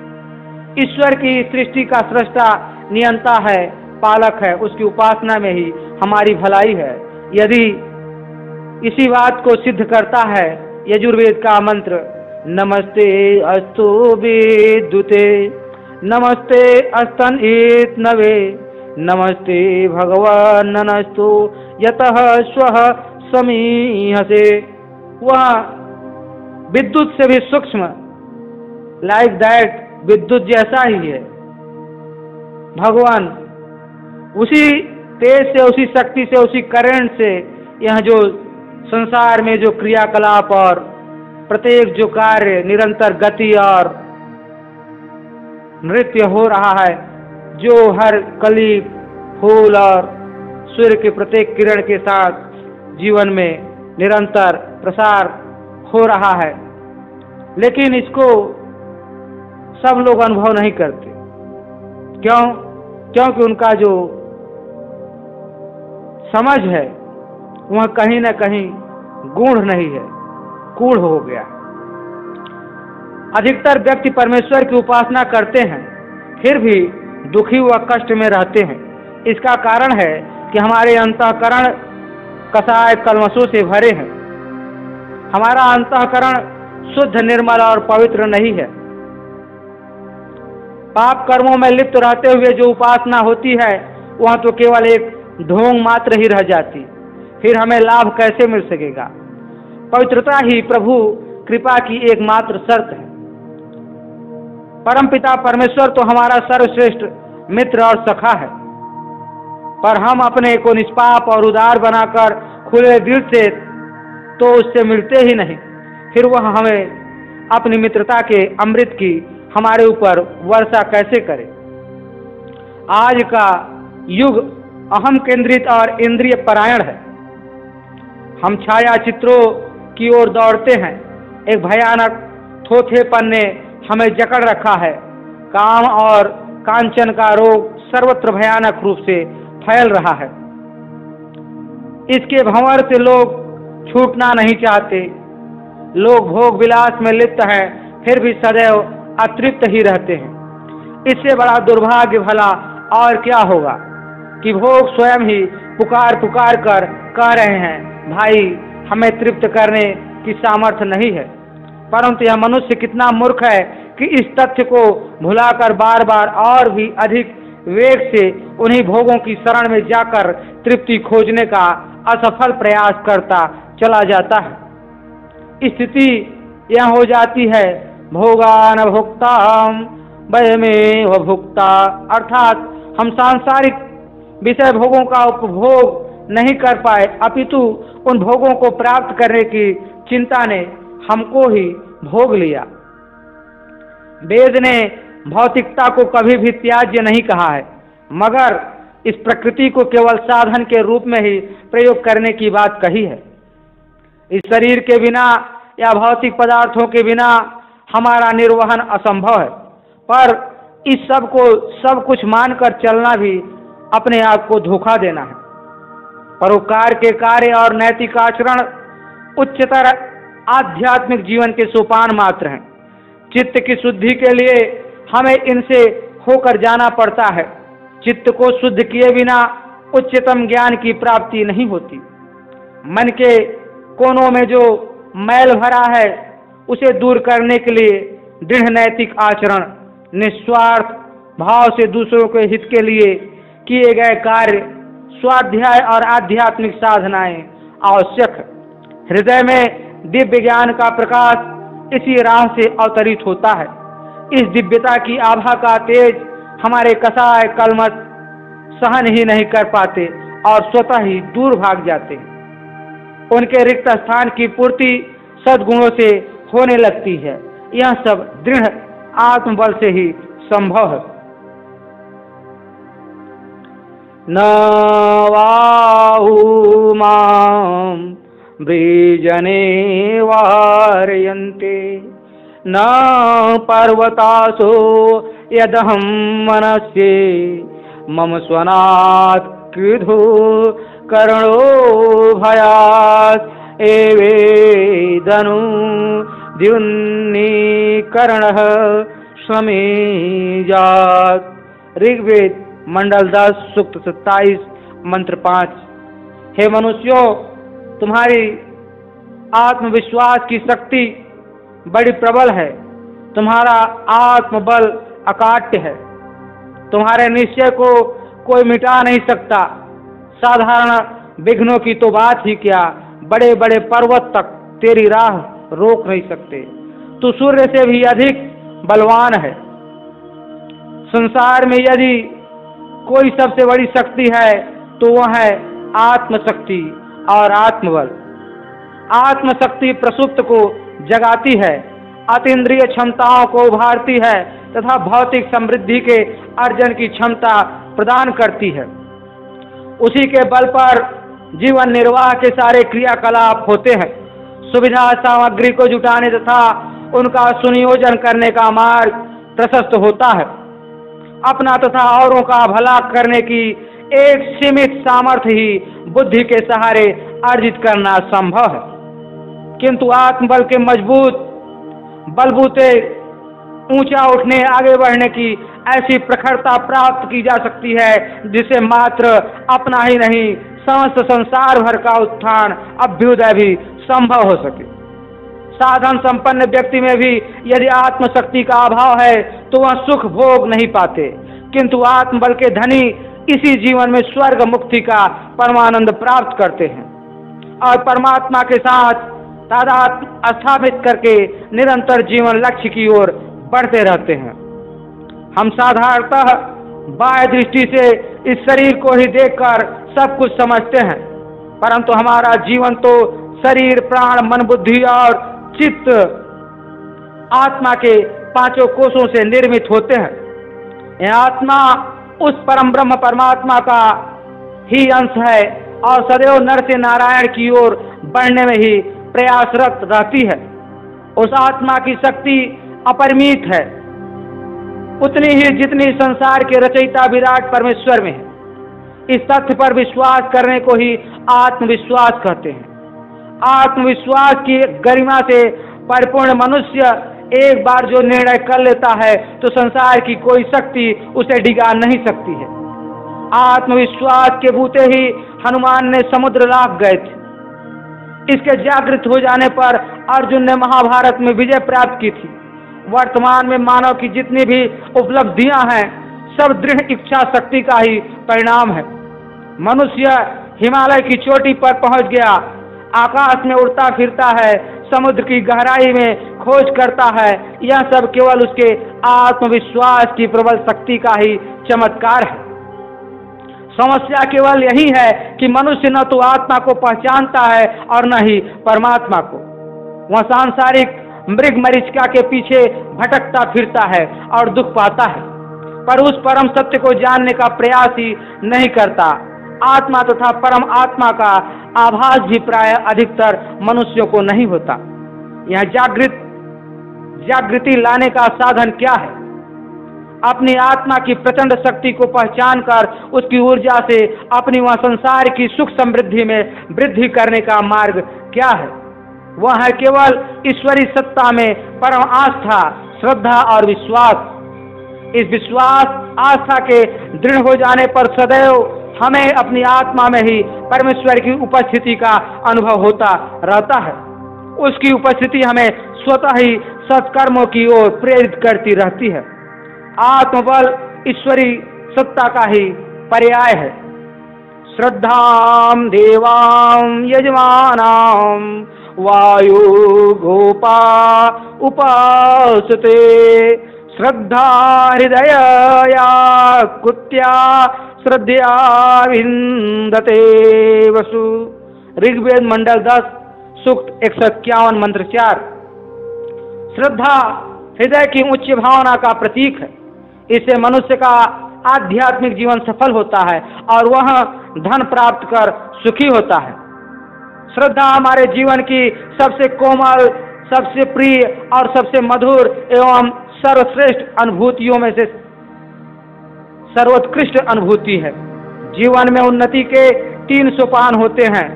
ईश्वर की सृष्टि का सृष्टा नियंता है, पालक है, उसकी उपासना में ही हमारी भलाई है। यदि इसी बात को सिद्ध करता है यजुर्वेद का मंत्र, नमस्ते अस्तु विद्युते, नमस्ते अस्तन इत नवे। नमस्ते भगवान ननस्तु यतः स्व समीहसे। वह विद्युत से भी सूक्ष्म लाइक दैट विद्युत जैसा ही है। भगवान, उसी तेज से, उसी शक्ति से, उसी करंट से यह जो संसार में जो क्रियाकलाप और प्रत्येक जो कार्य निरंतर गति और नृत्य हो रहा है जो हर कली, फूल और सूर्य के प्रत्येक किरण के साथ जीवन में निरंतर प्रसार हो रहा है। लेकिन इसको सब लोग अनुभव नहीं करते। क्यों? क्योंकि उनका जो समझ है, वह कहीं ना कहीं गूढ़ नहीं है, कूढ़ हो गया। अधिकतर व्यक्ति परमेश्वर की उपासना करते हैं, फिर भी दुखी व कष्ट में रहते हैं। इसका कारण है कि हमारे अंतकरण कसाय कलमसों से भरे हैं। हमारा अंतकरण शुद्ध, निर्मल और पवित्र नहीं है। पाप कर्मों में लिप्त रहते हुए जो उपासना होती है, वह तो केवल एक ढोंग मात्र ही रह जाती। फिर हमें लाभ कैसे मिल सकेगा? पवित्रता ही प्रभु, कृपा की एकमात्र शर्त है। परमपिता परमेश्वर तो हमारा सर्वश्रेष्ठ मित्र और सखा है। पर हम अपने को निष्पाप और उदार बनाकर खुले दिल से तो उससे मिलते ही नहीं। फिर वह हमें अपनी मित्रता के अमृत की हमारे ऊपर वर्षा कैसे करे? आज का युग अहम केंद्रित और इंद्रिय परायण है। हम छाया चित्रों की ओर दौड़ते हैं। एक भयानक थोथेपन ने हमें जकड़ रखा है। काम और कांचन का रोग सर्वत्र भयानक रूप से फैल रहा है। इसके भंवर से लोग छूटना नहीं चाहते। लोग भोग विलास में लिप्त हैं, फिर भी सदैव अतृप्त ही रहते हैं। इससे बड़ा दुर्भाग्य भला और क्या होगा कि भोग स्वयं ही पुकार पुकार कर कह रहे हैं, भाई, हमें तृप्त करने की सामर्थ्य नहीं है। परंतु यह मनुष्य कितना मूर्ख है कि इस तथ्य को भुलाकर बार बार और भी अधिक वेग से उन्हीं भोगों की शरण में जाकर तृप्ति खोजने का असफल प्रयास करता चला जाता है। स्थिति यह हो जाती है भोगान भुक्ता वह में वह भुक्ता। अर्थात हम सांसारिक विषय भोगों का उपभोग नहीं कर पाए, अपितु उन भोगों को प्राप्त करने की चिंता ने हमको ही भोग लिया। वेद ने भौतिकता को कभी भी त्याज्य नहीं कहा है, मगर इस प्रकृति को केवल साधन के रूप में ही प्रयोग करने की बात कही है। इस शरीर के बिना या भौतिक पदार्थों के बिना हमारा निर्वहन असंभव है, पर इस सबको सब कुछ मानकर चलना भी अपने आप को धोखा देना है। परोपकार के कार्य और नैतिक आचरण उच्चतर आध्यात्मिक जीवन के सोपान मात्र हैं। चित्त की शुद्धि के लिए हमें इनसे होकर जाना पड़ता है। चित्त को शुद्ध किए बिना उच्चतम ज्ञान की प्राप्ति नहीं होती। मन के कोनों में जो मैल भरा है, उसे दूर करने के लिए दृढ़ नैतिक आचरण, निस्वार्थ भाव से दूसरों के हित के लिए किए गए कार्य, स्वाध्याय और आध्यात्मिक साधनाएँ आवश्यक हृदय में दिव्य ज्ञान का प्रकाश इसी राह से अवतरित होता है। इस दिव्यता की आभा का तेज हमारे कसाय कलमत सहन ही नहीं कर पाते और स्वतः ही दूर भाग जाते उनके रिक्त स्थान की पूर्ति सदगुणों से होने लगती है। यह सब दृढ़ आत्मबल से ही संभव है। न वाहु मां वारयन्ते। न पर्वतासो यदहं मनस्ये मम स्वनात् कृधो कर्णो भयात्। एवेदनु द्युन्नीकरणः स्वमे ऋग्वेद मंडल दस सूक्त सत्ताईस मंत्र पांच। हे मनुष्यों तुम्हारी आत्मविश्वास की शक्ति बड़ी प्रबल है। तुम्हारा आत्मबल अकाट्य है। तुम्हारे निश्चय को कोई मिटा नहीं सकता। साधारण विघ्नों की तो बात ही क्या बड़े बड़े पर्वत तक तेरी राह रोक नहीं सकते। तू सूर्य से भी अधिक बलवान है। संसार में यदि कोई सबसे बड़ी शक्ति है तो वह है आत्मशक्ति। और आत्मबल। आत्मशक्ति प्रसुप्त को जगाती है, अतीन्द्रिय क्षमताओं को उभारती है, तथा भौतिक समृद्धि के अर्जन की क्षमता प्रदान करती है। उसी के बल पर जीवन निर्वाह के सारे क्रियाकलाप होते हैं। सुविधा सामग्री को जुटाने तथा उनका सुनियोजन करने का मार्ग प्रशस्त होता है। अपना तथा औरों का भला करने की एक सीमित सामर्थ्य ही बुद्धि के सहारे अर्जित करना संभव है। किंतु आत्मबल के मज़बूत बलबूते ऊँचा उठने, आगे बढ़ने की ऐसी प्रखरता प्राप्त की जा सकती है, जिसे मात्र अपना ही नहीं, समस्त संसार भर का उत्थान, अभ्युदय भी संभव हो सके। साधन संपन्न व्यक्ति में भी यदि आत्मशक्ति का अभाव है तो वह सुख भोग नहीं पाते। किंतु आत्मबल के धनी इसी जीवन में स्वर्ग मुक्ति का परमानंद प्राप्त करते हैं। और परमात्मा के साथ स्थापित करके निरंतर जीवन लक्ष्य की ओर बढ़ते रहते हैं। हम साधारणतः बाह्य दृष्टि से इस शरीर को ही देखकर सब कुछ समझते हैं, परंतु हमारा जीवन तो शरीर, प्राण, मन, बुद्धि और चित्त आत्मा के पाँचों कोषों से निर्मित होते हैं। यह आत्मा उस परम ब्रह्म परमात्मा का ही अंश है और सदैव नर से नारायण की ओर बढ़ने में ही प्रयासरत रहती है। उस आत्मा की शक्ति अपरिमित है। उतनी ही जितनी संसार के रचयिता विराट परमेश्वर में है। इस तथ्य पर विश्वास करने को ही आत्मविश्वास कहते हैं। आत्मविश्वास की गरिमा से परिपूर्ण मनुष्य एक बार जो निर्णय कर लेता है तो संसार की कोई शक्ति उसे डिगा नहीं सकती है। आत्मविश्वास के बूते ही हनुमान ने समुद्र लाभ गए थे। इसके जागृत हो जाने पर अर्जुन ने महाभारत में विजय प्राप्त की थी। वर्तमान में मानव की जितनी भी उपलब्धियाँ हैं, सब दृढ़ इच्छा शक्ति का ही परिणाम है। मनुष्य हिमालय की चोटी पर पहुँच गया। आकाश में उड़ता फिरता है समुद्र की गहराई में खोज करता है। यह सब केवल उसके आत्मविश्वास की प्रबल शक्ति का ही चमत्कार है। समस्या केवल यही है कि मनुष्य न तो आत्मा को पहचानता है और न ही परमात्मा को। वह सांसारिक मृग मरीचिका के पीछे भटकता फिरता है और दुख पाता है। पर उस परम सत्य को जानने का प्रयास ही नहीं करता। आत्मा तथा परम आत्मा का आभास भी प्राय अधिकतर मनुष्यों को नहीं होता। यह जागृत, जागृति लाने का साधन क्या है? अपनी आत्मा की प्रचंड शक्ति को पहचान कर उसकी ऊर्जा से अपनी वह संसार की सुख समृद्धि में वृद्धि करने का मार्ग क्या है? वह है केवल ईश्वरी सत्ता में परम आस्था, श्रद्धा और विश्वास। इस विश्वास, आस्था के दृढ़ हो जाने पर सदैव हमें अपनी आत्मा में ही परमेश्वर की उपस्थिति का अनुभव होता रहता है। उसकी उपस्थिति हमें स्वतः ही सत्कर्मों की ओर प्रेरित करती रहती है। आत्मबल ईश्वरी सत्ता का ही पर्याय है। श्रद्धा देवां यजमानां वायु गोपा उपासते। श्रद्धा हृदय या कुत्या श्रद्धया विंदते वसु। ऋग्वेद मंडल दस, सुक्त एक सौ इक्यावन मंत्र चार। श्रद्धा हृदय की उच्च भावना का प्रतीक है। इससे मनुष्य का आध्यात्मिक जीवन सफल होता है और वह धन प्राप्त कर सुखी होता है। श्रद्धा हमारे जीवन की सबसे कोमल, सबसे प्रिय और सबसे मधुर एवं सर्वश्रेष्ठ अनुभूतियों में से सर्वोत्कृष्ट अनुभूति है। जीवन में उन्नति के तीन सोपान होते हैं।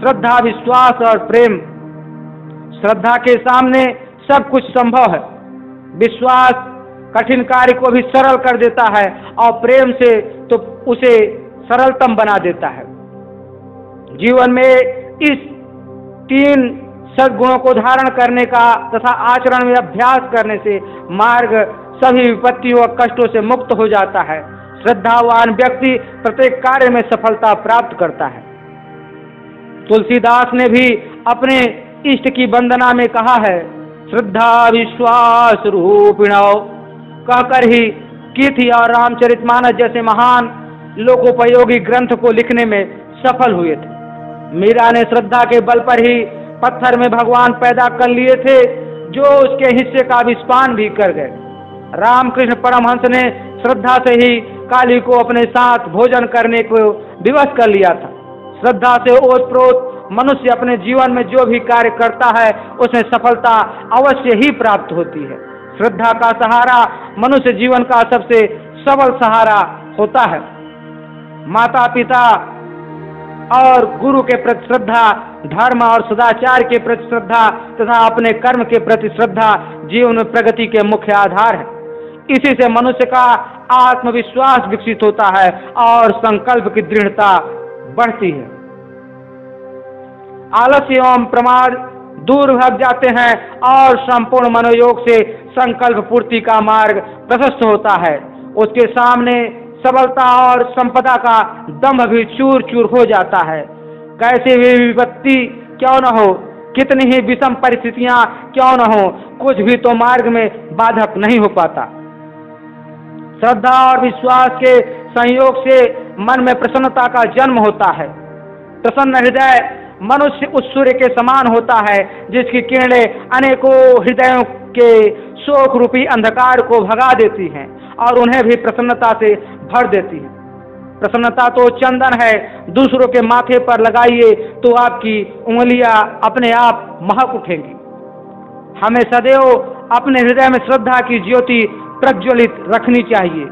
श्रद्धा, विश्वास और प्रेम। श्रद्धा के सामने सब कुछ संभव है। विश्वास कठिन कार्य को भी सरल कर देता है और प्रेम से तो उसे सरलतम बना देता है। जीवन में इस तीन सदगुणों को धारण करने का तथा आचरण में अभ्यास करने से मार्ग सभी विपत्तियों और कष्टों से मुक्त हो जाता है। श्रद्धावान व्यक्ति प्रत्येक कार्य में सफलता प्राप्त करता है। तुलसीदास ने भी अपने इष्ट की वंदना में कहा है, श्रद्धा विश्वास रूपिण। कहकर ही कीथी और रामचरितमानस जैसे महान लोकोपयोगी ग्रंथ को लिखने में सफल हुए थे। मीरा ने श्रद्धा के बल पर ही पत्थर में भगवान पैदा कर लिए थे, जो उसके हिस्से का विस्पान भी कर गए। रामकृष्ण परमहंस ने श्रद्धा से ही काली को अपने साथ भोजन करने को विवश कर लिया था। श्रद्धा से ओतप्रोत मनुष्य अपने जीवन में जो भी कार्य करता है, उसमें सफलता अवश्य ही प्राप्त होती है। श्रद्धा का सहारा मनुष्य जीवन का सबसे सबल सहारा होता है। माता पिता और गुरु के प्रति श्रद्धा, धर्म और सदाचार के प्रति श्रद्धा तथा अपने कर्म के प्रति श्रद्धा जीवन प्रगति के मुख्य आधार है। इसी से मनुष्य का आत्मविश्वास विकसित होता है और संकल्प की दृढ़ता बढ़ती है। आलस्य एवं प्रमाद दूर भाग जाते हैं और संपूर्ण मनोयोग से संकल्प पूर्ति का मार्ग प्रशस्त होता है। उसके सामने सबलता और संपदा का दम्भ भी चूर चूर हो जाता है। कैसे भी विपत्ति क्यों न हो, कितनी ही विषम परिस्थितियाँ क्यों न हो, कुछ भी तो मार्ग में बाधक नहीं हो पाता। श्रद्धा और विश्वास के संयोग से मन में प्रसन्नता का जन्म होता है। प्रसन्न हृदय मनुष्य उस सूर्य के समान होता है, जिसकी किरणें अनेकों हृदयों के शोक रूपी अंधकार को भगा देती हैं। और उन्हें भी प्रसन्नता से भर देती है। प्रसन्नता तो चंदन है, दूसरों के माथे पर लगाइए तो आपकी उंगलियाँ अपने आप महक उठेंगी। हमें सदैव अपने हृदय में श्रद्धा की ज्योति प्रज्वलित रखनी चाहिए।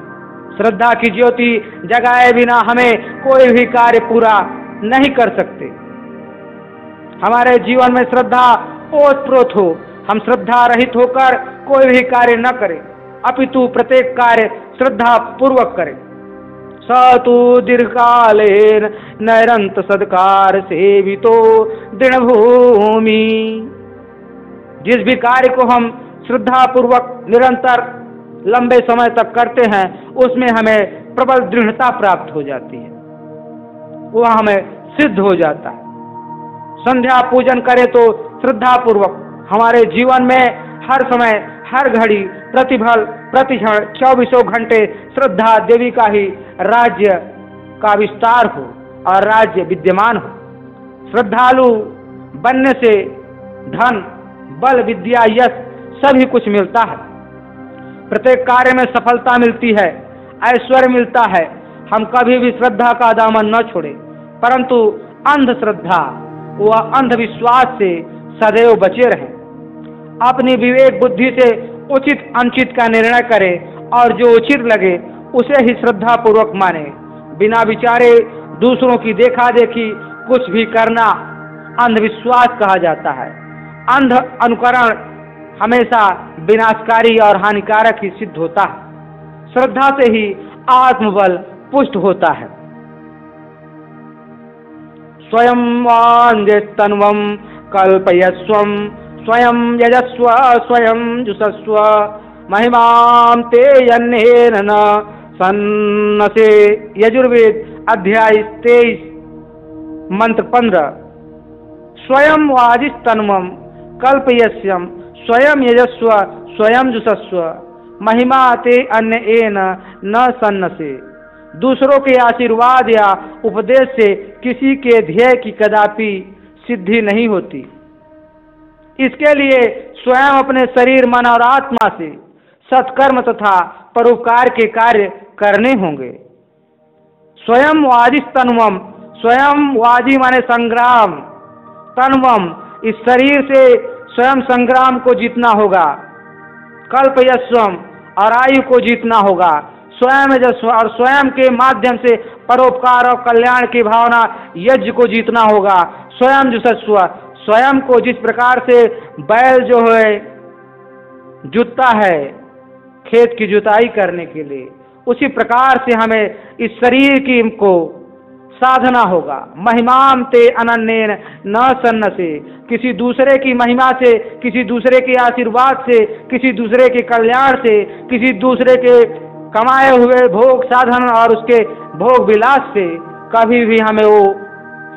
श्रद्धा की ज्योति जगाए बिना हमें कोई भी कार्य पूरा नहीं कर सकते। हमारे जीवन में श्रद्धा ओतप्रोत हो, हम श्रद्धा रहित होकर कोई भी कार्य न करें। अपितु प्रत्येक कार्य श्रद्धा पूर्वक करें। स तो दीर्घकालेन नैरंत सदकार सेवितो दृढ़ भूमि जिस भी कार्य को हम श्रद्धा पूर्वक निरंतर, लंबे समय तक करते हैं, उसमें हमें प्रबल दृढ़ता प्राप्त हो जाती है। वह हमें सिद्ध हो जाता है। संध्या पूजन करें तो श्रद्धा पूर्वक हमारे जीवन में हर समय हर घड़ी प्रतिभल प्रतिक्षण चौबीसों घंटे श्रद्धा देवी का ही राज्य का विस्तार हो और राज्य विद्यमान हो। श्रद्धालु बनने से धन, बल, विद्या, यश सभी कुछ मिलता है। प्रत्येक कार्य में सफलता मिलती है, ऐश्वर्य मिलता है। हम कभी भी श्रद्धा का दामन न छोड़े, परंतु अंधश्रद्धा व अंधविश्वास से सदैव बचे रहे। अपनी विवेक बुद्धि से उचित अनुचित का निर्णय करे और जो उचित लगे, उसे ही श्रद्धा पूर्वक माने। बिना विचारे दूसरों की देखा देखी कुछ भी करना अंधविश्वास कहा जाता है। अंध अनुकरण हमेशा विनाशकारी और हानिकारक ही सिद्ध होता है। श्रद्धा से ही आत्मबल पुष्ट होता है। स्वयं वांजतन्व कल्पयस्व स्वयं यजस्व, स्वयं जुसस्व महिमा ते न सन्न से यजुर्वेद अध्याय तेईस, मंत्र पंद्रह। स्वयं वाजिस्तन्व कल्पयस्यम स्वयं यजस्व, स्वयं जुसस्व महिमा ते अन्य एन न सन्न से दूसरों के आशीर्वाद या उपदेश से किसी के ध्येय की कदापि सिद्धि नहीं होती। इसके लिए स्वयं अपने शरीर, मन और आत्मा से सत्कर्म तथा परोपकार के कार्य करने होंगे। स्वयं वाजिस तनवम स्वयं वाजी माने संग्राम। तनवम, इस शरीर से स्वयं संग्राम को जीतना होगा। कल्प यस्वम, और आयु को जीतना होगा। स्वयं और स्वयं के माध्यम से परोपकार और कल्याण की भावना यज्ञ को जीतना होगा। स्वयं जुसस्व स्वयं को जिस प्रकार से बैल जो है, जुतता है, खेत की जुताई करने के लिए, उसी प्रकार से हमें इस शरीर की को साधना होगा। महिमाम ते अनन्य न सन्न से किसी दूसरे की महिमा से, किसी दूसरे के आशीर्वाद से, किसी दूसरे के कल्याण से, किसी दूसरे के कमाए हुए भोग साधन और उसके भोग विलास से कभी भी हमें वो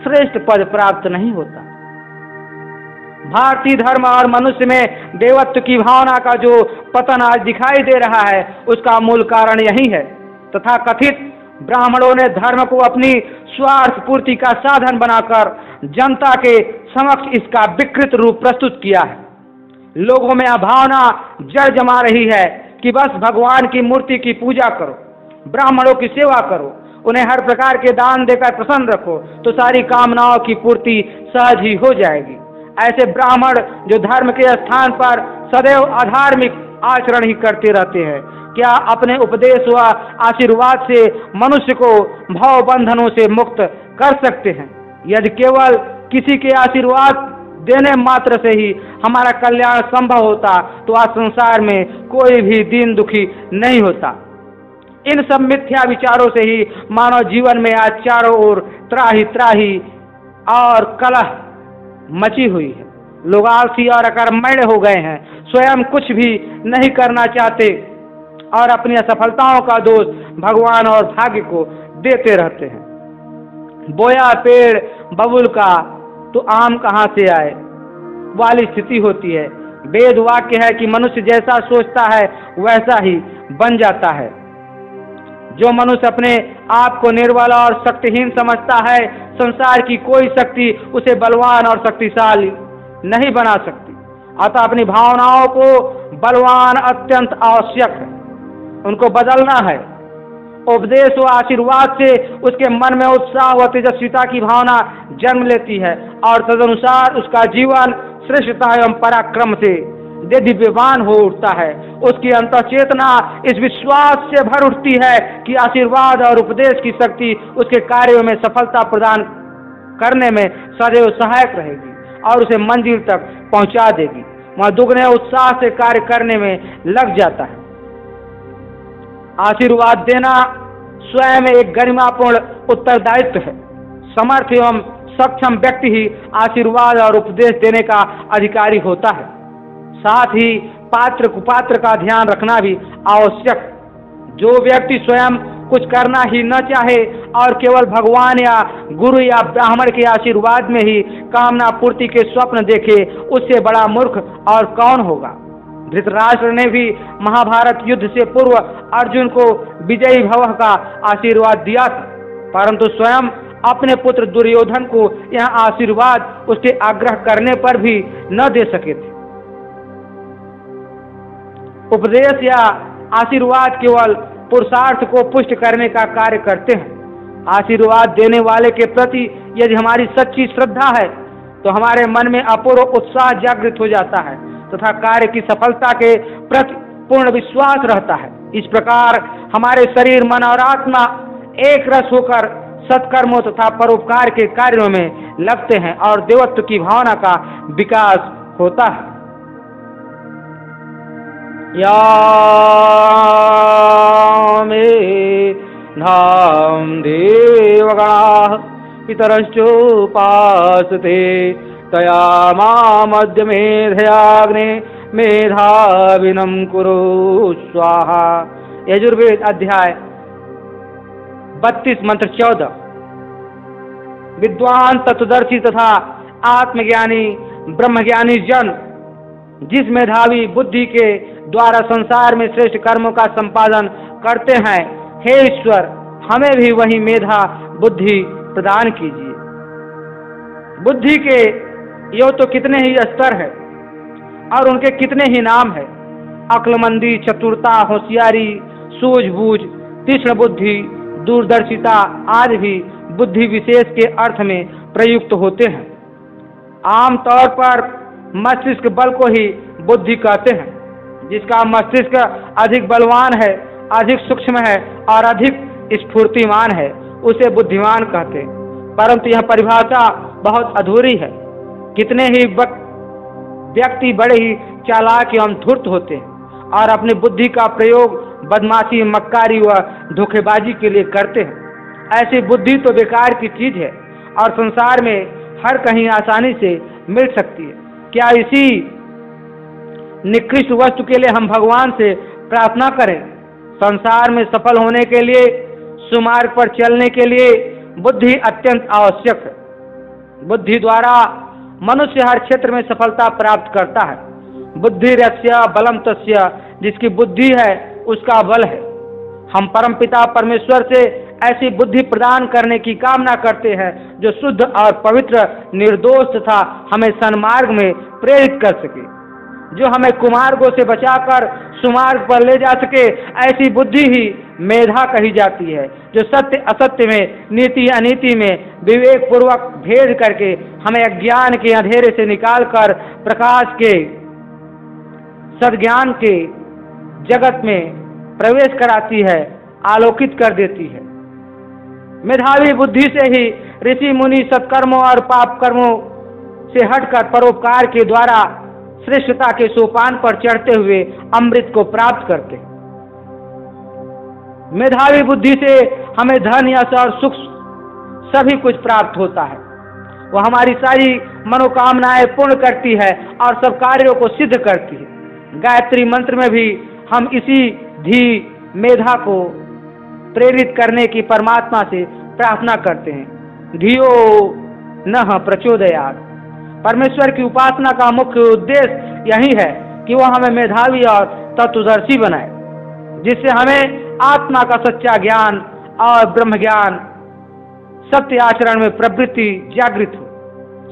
श्रेष्ठ पद प्राप्त नहीं होता। भारतीय धर्म और मनुष्य में देवत्व की भावना का जो पतन आज दिखाई दे रहा है, उसका मूल कारण यही है। तथा कथित ब्राह्मणों ने धर्म को अपनी स्वार्थ पूर्ति का साधन बनाकर जनता के समक्ष इसका विकृत रूप प्रस्तुत किया है। लोगों में अभावना जड़ जमा रही है कि बस भगवान की मूर्ति की पूजा करो, ब्राह्मणों की सेवा करो, उन्हें हर प्रकार के दान देकर प्रसन्न रखो तो सारी कामनाओं की पूर्ति सहज ही हो जाएगी। ऐसे ब्राह्मण जो धर्म के स्थान पर सदैव अधार्मिक आचरण ही करते रहते हैं। क्या अपने उपदेश व आशीर्वाद से मनुष्य को भाव बंधनों से मुक्त कर सकते हैं? यदि केवल किसी के आशीर्वाद देने मात्र से ही हमारा कल्याण संभव होता तो आज संसार में कोई भी दीन दुखी नहीं होता। इन सब मिथ्या विचारों से ही मानव जीवन में आज चारों ओर त्राही त्राही और कलह मची हुई है। लोग आलसी और अकर्मण्य हो गए हैं। स्वयं कुछ भी नहीं करना चाहते और अपनी असफलताओं का दोष भगवान और भाग्य को देते रहते हैं। बोया पेड़, बबुल का तो आम कहाँ से आए? वाली स्थिति होती है। वेद वाक्य है कि मनुष्य जैसा सोचता है, वैसा ही बन जाता है। जो मनुष्य अपने आप को निर्बल और शक्तिहीन समझता है, संसार की कोई शक्ति उसे बलवान और शक्तिशाली नहीं बना सकती। अतः अपनी भावनाओं को बलवान अत्यंत आवश्यक है। उनको बदलना है। उपदेश व आशीर्वाद से उसके मन में उत्साह व तेजस्विता की भावना जन्म लेती है और तदनुसार उसका जीवन श्रेष्ठता एवं पराक्रम से दिव्यवान हो उठता है, उसकी अंत चेतना इस विश्वास से भर उठती है कि आशीर्वाद और उपदेश की शक्ति उसके कार्यों में सफलता प्रदान करने में सदैव सहायक रहेगी और उसे मंजिल तक पहुँचा देगी। वह दुगने उत्साह से कार्य करने में लग जाता है। आशीर्वाद देना स्वयं एक गरिमापूर्ण उत्तरदायित्व है। समर्थ एवं सक्षम व्यक्ति ही आशीर्वाद और उपदेश देने का अधिकारी होता है। साथ ही पात्र कुपात्र का ध्यान रखना भी आवश्यक। जो व्यक्ति स्वयं कुछ करना ही न चाहे और केवल भगवान या गुरु या ब्राह्मण के आशीर्वाद में ही कामना पूर्ति के स्वप्न देखे, उससे बड़ा मूर्ख और कौन होगा? धृतराष्ट्र ने भी महाभारत युद्ध से पूर्व अर्जुन को विजयी भव का आशीर्वाद दिया था। परंतु स्वयं अपने पुत्र दुर्योधन को यह आशीर्वाद उसके आग्रह करने पर भी न दे सके थे। उपदेश या आशीर्वाद केवल पुरुषार्थ को पुष्ट करने का कार्य करते हैं। आशीर्वाद देने वाले के प्रति यदि हमारी सच्ची श्रद्धा है तो हमारे मन में अपूर्व उत्साह जागृत हो जाता है तथा तो कार्य की सफलता के प्रति पूर्ण विश्वास रहता है। इस प्रकार हमारे शरीर, मन और आत्मा एक रस होकर सत्कर्मों तथा तो परोपकार के कार्यों में लगते हैं और देवत्व की भावना का विकास होता है। या मे धाम देवगणाः पितरश्चोपासते तया मामद्य मेधयाग्ने मेधाविनं कुरु, स्वाहा। यजुर्वेद अध्याय बत्तीस मंत्र चौदह विद्वान तत्वदर्शी तथा आत्मज्ञानी, ब्रह्मज्ञानी जन, जिस मेधावी बुद्धि के द्वारा संसार में श्रेष्ठ कर्मों का संपादन करते हैं। हे ईश्वर, हमें भी वही मेधा, बुद्धि प्रदान कीजिए। बुद्धि के यो तो कितने ही स्तर है और उनके कितने ही नाम है। अक्लमंदी, चतुरता, होशियारी, सूझबूझ, तीक्ष्ण बुद्धि, दूरदर्शिता आदि भी बुद्धि विशेष के अर्थ में प्रयुक्त होते हैं। आमतौर पर मस्तिष्क बल को ही बुद्धि कहते हैं। जिसका मस्तिष्क अधिक बलवान है, अधिक सूक्ष्म है और अधिक स्फूर्तिमान है, उसे बुद्धिमान कहते हैं। परंतु यह परिभाषा बहुत अधूरी है। कितने ही व्यक्ति बड़े ही चालाक एवं धूर्त होते हैं और अपनी बुद्धि का प्रयोग बदमाशी, मक्कारी व धोखेबाजी के लिए करते हैं। ऐसी बुद्धि तो बेकार की चीज़ है और संसार में हर कहीं आसानी से मिल सकती है। क्या इसी निकृष्ट वस्तु के लिए हम भगवान से प्रार्थना करें। संसार में सफल होने के लिए, सुमार्ग पर चलने के लिए बुद्धि अत्यंत आवश्यक है। बुद्धि द्वारा मनुष्य हर क्षेत्र में सफलता प्राप्त करता है। बुद्धि रस्य बलम तस्य, जिसकी बुद्धि है, उसका बल है। हम परम पिता परमेश्वर से ऐसी बुद्धि प्रदान करने की कामना करते हैं, जो शुद्ध और पवित्र, निर्दोष तथा हमें सन्मार्ग में प्रेरित कर सके। जो हमें कुमार्गों से बचाकर सुमार्ग पर ले जा सके, ऐसी बुद्धि ही मेधा कही जाती है, जो सत्य असत्य में, नीति अनीति में विवेक पूर्वक भेद करके हमें अज्ञान के अंधेरे से निकालकर प्रकाश के, सदज्ञान के जगत में प्रवेश कराती है, आलोकित कर देती है। मेधावी बुद्धि से ही ऋषि मुनि सत्कर्मों और पाप कर्मों से हटकर परोपकार के द्वारा श्रेष्ठता के सोपान पर चढ़ते हुए अमृत को प्राप्त करते। मेधावी बुद्धि से हमें धन यश और सुख सभी कुछ प्राप्त होता है। वह हमारी सारी मनोकामनाएँ पूर्ण करती है और सब कार्यों को सिद्ध करती है। गायत्री मंत्र में भी हम इसी धी मेधा को प्रेरित करने की परमात्मा से प्रार्थना करते हैं। धियो न प्रचोदयात। परमेश्वर की उपासना का मुख्य उद्देश्य यही है कि वह हमें मेधावी और तत्वदर्शी बनाए, जिससे हमें आत्मा का सच्चा ज्ञान और ब्रह्म ज्ञान सत्य आचरण में प्रवृत्ति जागृत हो।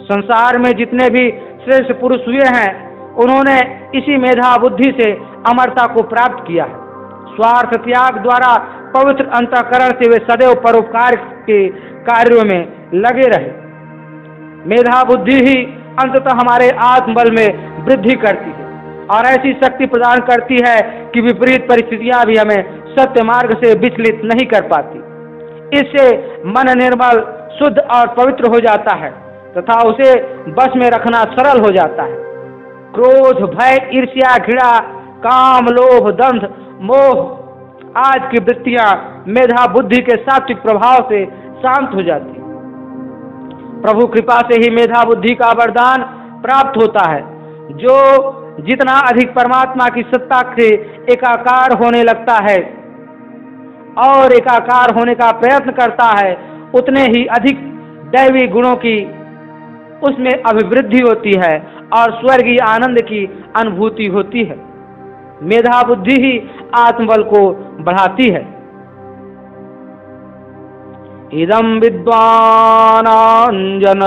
संसार में जितने भी श्रेष्ठ पुरुष हुए हैं, उन्होंने इसी मेधा बुद्धि से अमरता को प्राप्त किया है। स्वार्थ त्याग द्वारा पवित्र अंतकरण से वे सदैव परोपकार के कार्यों में लगे रहे। मेधा बुद्धि ही अंततः हमारे आत्मबल में वृद्धि करती है और ऐसी शक्ति प्रदान करती है कि विपरीत परिस्थितियाँ भी हमें सत्य मार्ग से विचलित नहीं कर पाती। इससे मन निर्मल, शुद्ध और पवित्र हो जाता है तथा उसे बस में रखना सरल हो जाता है। क्रोध, भय, ईर्ष्या, घृणा, काम, लोभ, दंध, मोह आज की वृत्तियाँ मेधा बुद्धि के सात्विक प्रभाव से शांत हो जाती प्रभु कृपा से ही मेधा बुद्धि का वरदान प्राप्त होता है। जो जितना अधिक परमात्मा की सत्ता से एकाकार होने लगता है और एकाकार होने का प्रयत्न करता है, उतने ही अधिक दैवी गुणों की उसमें अभिवृद्धि होती है और स्वर्गीय आनंद की अनुभूति होती है। मेधा बुद्धि ही आत्मबल को बढ़ाती है। इदम विद्वानांजन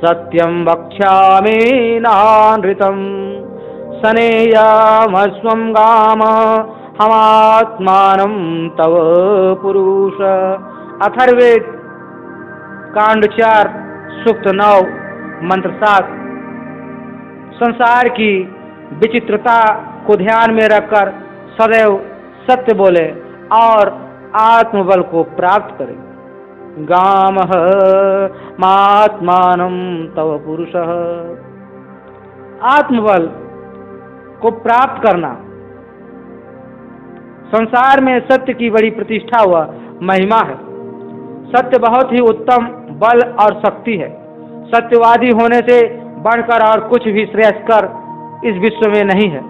सत्यम वक्ष्यामि नानृतम सनेयमस्व गाम हमात्मान तव पुरुष। अथर्वेद कांड चार सुक्त नौ, मंत्र सात। संसार की विचित्रता को ध्यान में रखकर सदैव सत्य बोले और आत्मबल को प्राप्त करें। गाम तव पुरुष। आत्मबल को प्राप्त करना। संसार में सत्य की बड़ी प्रतिष्ठा हुआ महिमा है। सत्य बहुत ही उत्तम, बल और शक्ति है। सत्यवादी होने से बढ़कर और कुछ भी श्रेष्ठकर इस विश्व में नहीं है।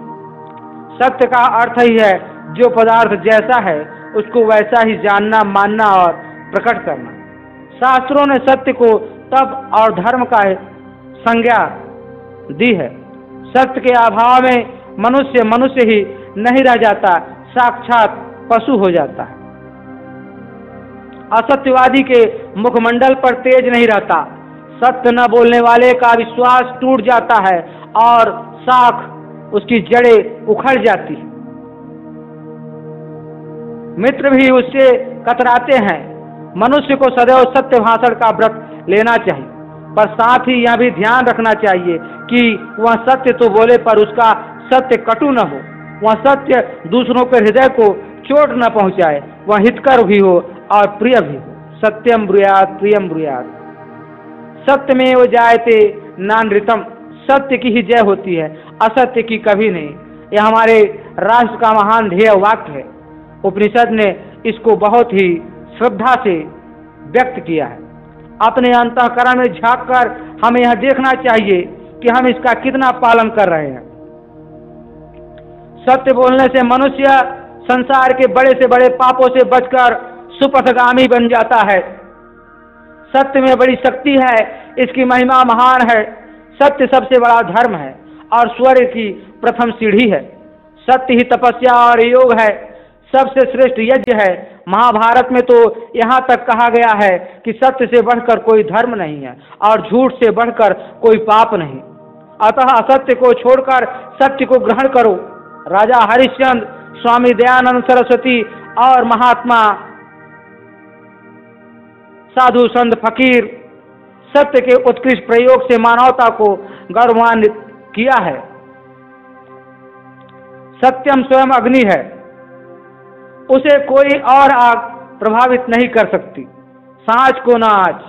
सत्य का अर्थ ही है, जो पदार्थ जैसा है उसको वैसा ही जानना, मानना और प्रकट करना। शास्त्रों ने सत्य को तप और धर्म का संज्ञा दी है। सत्य के अभाव में मनुष्य मनुष्य ही नहीं रह जाता, साक्षात पशु हो जाता है। असत्यवादी के मुखमंडल पर तेज नहीं रहता। सत्य न बोलने वाले का विश्वास टूट जाता है और साख उसकी जड़ें उखड़ जाती है। मित्र भी उससे कतराते हैं। मनुष्य को सदैव सत्य भाषण का व्रत लेना चाहिए। पर साथ ही यह भी ध्यान रखना चाहिए कि वह सत्य तो बोले पर उसका सत्य कटु न हो। वह सत्य दूसरों के हृदय को चोट न पहुँचाए। वह हितकर भी हो और प्रिय भी हो। सत्यम ब्रुयात, प्रियम ब्रुयात। सत्य में वो जायते नानृतम सत्य की ही जय होती है। असत्य की कभी नहीं। यह हमारे राष्ट्र का महान ध्येय वाक्य है। उपनिषद ने इसको बहुत ही श्रद्धा से व्यक्त किया है। अपने अंतकरण में झाँक कर हमें यह देखना चाहिए कि हम इसका कितना पालन कर रहे हैं। सत्य बोलने से मनुष्य संसार के बड़े से बड़े पापों से बचकर सुपथगामी बन जाता है। सत्य में बड़ी शक्ति है, इसकी महिमा महान है। सत्य सबसे बड़ा धर्म है और स्वर्ग की प्रथम सीढ़ी है। सत्य ही तपस्या और योग है। सबसे श्रेष्ठ यज्ञ है। महाभारत में तो यहाँ तक कहा गया है कि सत्य से बढ़कर कोई धर्म नहीं है और झूठ से बढ़कर कोई पाप नहीं। अतः असत्य को छोड़कर सत्य को ग्रहण करो। राजा हरिश्चंद्र, स्वामी दयानंद सरस्वती और महात्मा साधु संत फकीर सत्य के उत्कृष्ट प्रयोग से मानवता को गौरवान्वित किया है। सत्यम स्वयं अग्नि है। उसे कोई और आग प्रभावित नहीं कर सकती। सांच को ना आज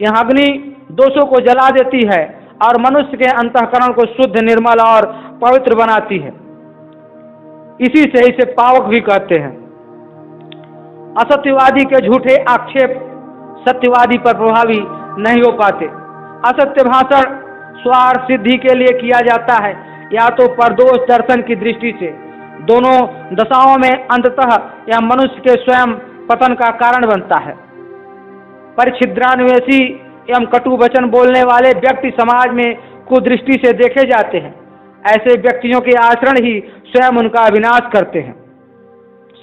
यह अग्नि दोषों को जला देती है और मनुष्य के अंतकरण को शुद्ध, निर्मल और पवित्र बनाती है। इसी से इसे पावक भी कहते हैं। असत्यवादी के झूठे आक्षेप सत्यवादी पर प्रभावी नहीं हो पाते। असत्य भाषण स्वार्थ सिद्धि के लिए किया जाता है, या तो परदोष दर्शन की दृष्टि से। दोनों दशाओं में अंततः यह मनुष्य के स्वयं पतन का कारण बनता है। परिच्छिद्रान्वेषी एवं कटु वचन बोलने वाले व्यक्ति समाज में कुदृष्टि से देखे जाते हैं। ऐसे व्यक्तियों के आचरण ही स्वयं उनका विनाश करते हैं।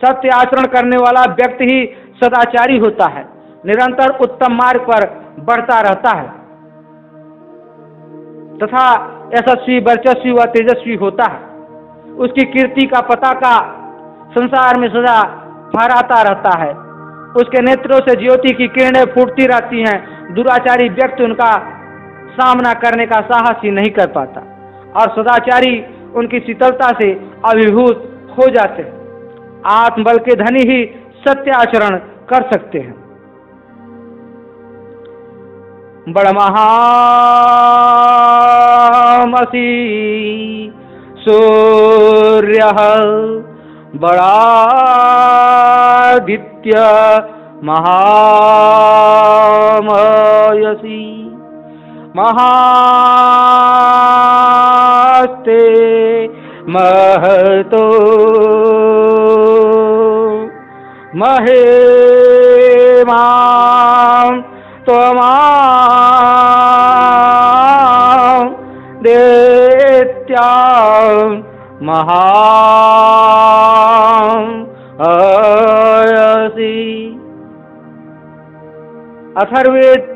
सत्य आचरण करने वाला व्यक्ति ही सदाचारी होता है। निरंतर उत्तम मार्ग पर बढ़ता रहता है। तथा यशस्वी, वर्चस्वी व तेजस्वी होता है। उसकी कीर्ति का पताका संसार में सदा फहराता रहता है। उसके नेत्रों से ज्योति की किरणें फूटती रहती हैं। दुराचारी व्यक्ति उनका सामना करने का साहस ही नहीं कर पाता और सदाचारी उनकी शीतलता से अभिभूत हो जाते हैं। आत्मबल के धनी ही सत्य आचरण कर सकते हैं। बड़ महामसी सूर्य बड़ादित्य महामयसी। महास्ते महतो। महे त्वमा महासी अथर्वेद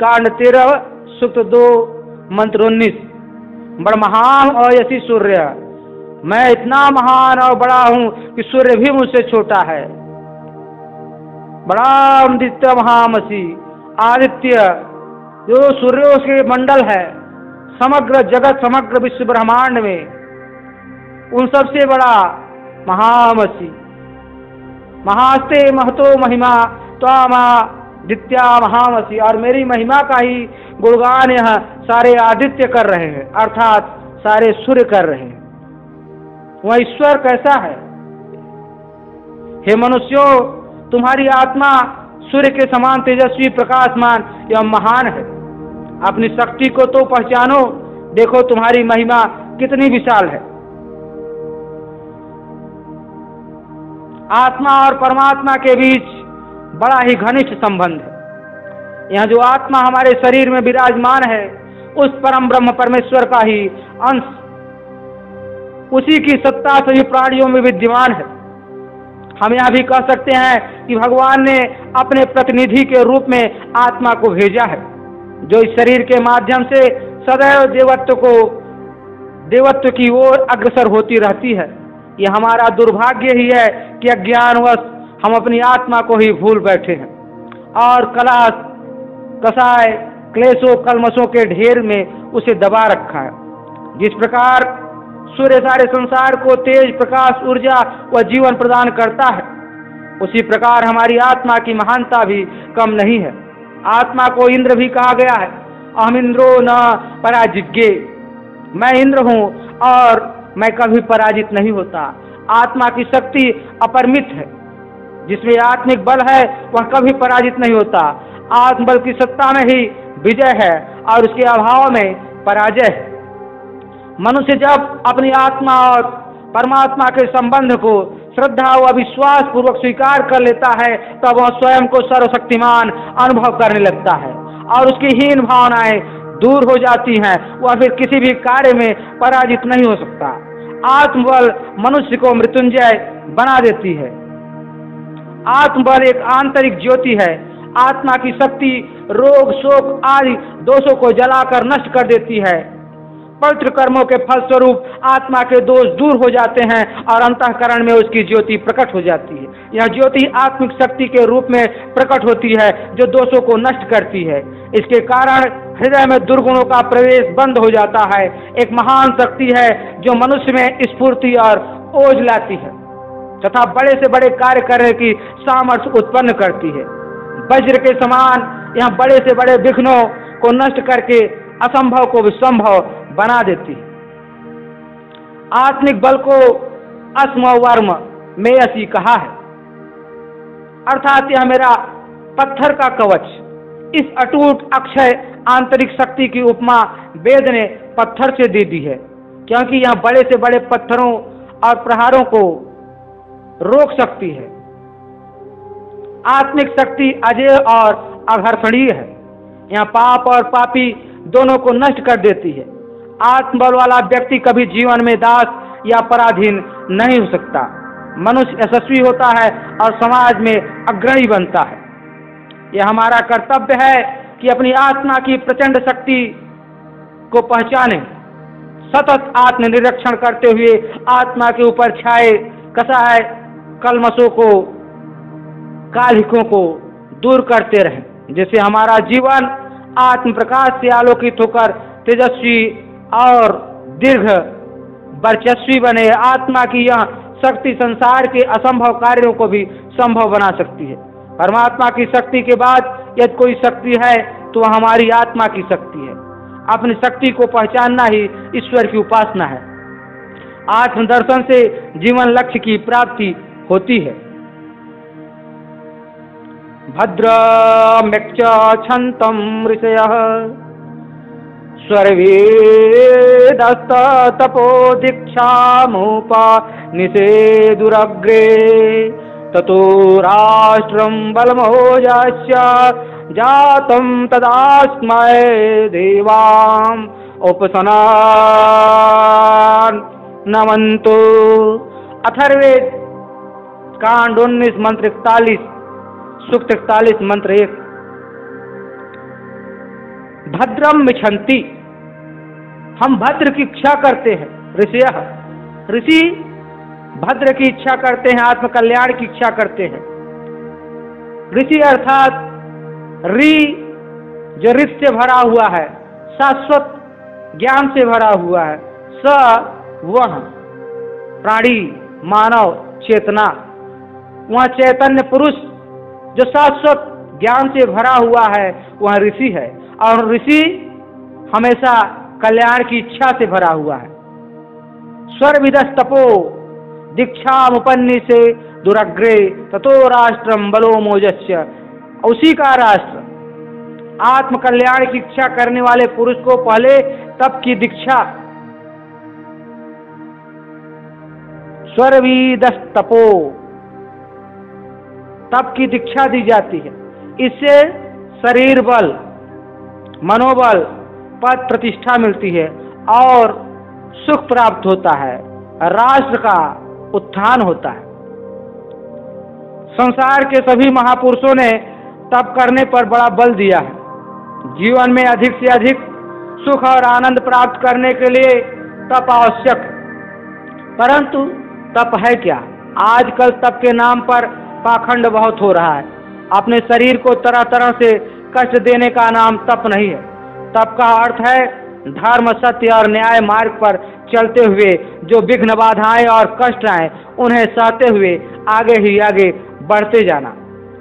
कांड तेरह, सुक्त दो, मंत्र उन्नीस। बड़ महान अयसी सूर्य। मैं इतना महान और बड़ा हूँ कि सूर्य भी मुझसे छोटा है। बड़ा आदित्य महामसी। आदित्य, जो सूर्य उसके मंडल है, समग्र जगत, समग्र विश्व ब्रह्मांड में उन सबसे बड़ा महामसी। महास्ते महतो महिमा, त्वामा दित्या महामसी। और मेरी महिमा का ही गुणगान यह सारे आदित्य कर रहे हैं, अर्थात सारे सूर्य कर रहे हैं। वह ईश्वर कैसा है? हे मनुष्यों, तुम्हारी आत्मा सूर्य के समान तेजस्वी, प्रकाशमान एवं महान है। अपनी शक्ति को तो पहचानो, देखो तुम्हारी महिमा कितनी विशाल है। आत्मा और परमात्मा के बीच बड़ा ही घनिष्ठ संबंध है। यह जो आत्मा हमारे शरीर में विराजमान है, उस परम ब्रह्म परमेश्वर का ही अंश, उसी की सत्ता सभी प्राणियों में विद्यमान है। हम यह भी कह सकते हैं कि भगवान ने अपने प्रतिनिधि के रूप में आत्मा को भेजा है, जो इस शरीर के माध्यम से सदैव देवत्व को, देवत्व की ओर अग्रसर होती रहती है। ये हमारा दुर्भाग्य ही है कि अज्ञानवश हम अपनी आत्मा को ही भूल बैठे हैं। और कला कसाय, क्लेशों, कलमशों के ढेर में उसे दबा रखा है। जिस प्रकार सूर्य सारे संसार को तेज प्रकाश, ऊर्जा व जीवन प्रदान करता है, उसी प्रकार हमारी आत्मा की महानता भी कम नहीं है। आत्मा को इंद्र भी कहा गया है अहम इंद्रो न पराजिज्ञे। मैं इंद्र हूँ और मैं कभी पराजित नहीं होता। आत्मा की शक्ति अपरमित है। जिसमें आत्मिक बल है, वह कभी पराजित नहीं होता। आत्मबल की सत्ता में ही विजय है और उसके अभाव में पराजय है। मनुष्य जब अपनी आत्मा और परमात्मा के संबंध को श्रद्धा व विश्वास पूर्वक स्वीकार कर लेता है, तब वह स्वयं को सर्वशक्तिमान अनुभव करने लगता है और उसकी हीन भावनाएँ दूर हो जाती हैं, वह फिर किसी भी कार्य में पराजित नहीं हो सकता। आत्मबल मनुष्य को मृत्युंजय बना देती है। आत्मबल एक आंतरिक ज्योति है। आत्मा की शक्ति, रोग, शोक आदि दोषों को जलाकर नष्ट कर देती है। पवित्र कर्मों के फलस्वरूप आत्मा के दोष दूर हो जाते हैं और अंतकरण में उसकी ज्योति प्रकट हो जाती है। यह ज्योति आत्मिक शक्ति के रूप में प्रकट होती है, जो दोषों को नष्ट करती है। इसके कारण हृदय में दुर्गुणों का प्रवेश बंद हो जाता है। एक महान शक्ति है जो मनुष्य में स्फूर्ति और ओझ लाती है तथा बड़े से बड़े कार्य करने की सामर्थ्य उत्पन्न करती है। वज्र के समान यह बड़े से बड़े विघ्नों को नष्ट करके असंभव को विसंभव बना देती है। आत्मिक बल को अस्म वर्म में ऐसी कहा है। अर्थात यह मेरा पत्थर का कवच इस अटूट अक्षय आंतरिक शक्ति की उपमा वेद ने पत्थर से दे दी है, क्योंकि यह बड़े से बड़े पत्थरों और प्रहारों को रोक सकती है। आत्मिक शक्ति अजय और अघर्षणीय है। यहाँ पाप और पापी दोनों को नष्ट कर देती है। आत्मबल वाला व्यक्ति कभी जीवन में दास या पराधीन नहीं हो सकता। मनुष्य यशस्वी होता है और समाज में अग्रणी बनता है। यह हमारा कर्तव्य है कि अपनी आत्मा की प्रचंड शक्ति को पहचाने, सतत आत्मनिरीक्षण करते हुए आत्मा के ऊपर छाए कसा है कलमसों को, कालिकों को दूर करते रहें, जिससे हमारा जीवन आत्म प्रकाश से आलोकित होकर तेजस्वी और दीर्घ वर्चस्वी बने। आत्मा की यह शक्ति संसार के असंभव कार्यों को भी संभव बना सकती है। परमात्मा की शक्ति के बाद यदि कोई शक्ति है तो वह हमारी आत्मा की शक्ति है। अपनी शक्ति को पहचानना ही ईश्वर की उपासना है। आत्मदर्शन से जीवन लक्ष्य की प्राप्ति होती है। भद्र भद्रम्यक्ष छन्तम् ऋषयः स्वर्वेदस्तपो दीक्षामुपा निषेदुरग्रे ततो राष्ट्रं बलमोजस्य जातं तदास्मै देवाम् उपसनान्। नमन्तु। अथर्वेद कांड उन्नीस मंत्र इकतालीस, सुक्त इकतालीस मंत्र एक। भद्रम मिछंती हम भद्र की इच्छा करते हैं। ऋषि ऋषि भद्र की इच्छा करते हैं आत्म कल्याण की इच्छा करते हैं। ऋषि अर्थात रि जो ऋत से भरा हुआ है, शाश्वत ज्ञान से भरा हुआ है, स वह प्राणी मानव चेतना। वह चैतन्य पुरुष जो शाश्वत ज्ञान से भरा हुआ है, वह ऋषि है। और ऋषि हमेशा कल्याण की इच्छा से भरा हुआ है। स्वर विदस तपो दीक्षा मुपन्नी से दुरग्रे ततो राष्ट्रम बलो मोजस्य। उसी का राष्ट्र। आत्म कल्याण की इच्छा करने वाले पुरुष को पहले तप की दीक्षा। स्वर्वीदस तपो तप की दीक्षा दी जाती है। इससे शरीर बल, मनोबल, पद प्रतिष्ठा मिलती है और सुख प्राप्त होता है। राष्ट्र का उत्थान होता है। संसार के सभी महापुरुषों ने तप करने पर बड़ा बल दिया है। जीवन में अधिक से अधिक सुख और आनंद प्राप्त करने के लिए तप आवश्यक। परंतु तप है क्या? आजकल तप के नाम पर पाखंड बहुत हो रहा है। अपने शरीर को तरह तरह से कष्ट देने का नाम तप नहीं है। तप का अर्थ है धर्म, सत्य और न्याय मार्ग पर चलते हुए जो विघ्न बाधाएँ और कष्ट आए, उन्हें सहते हुए आगे ही आगे बढ़ते जाना।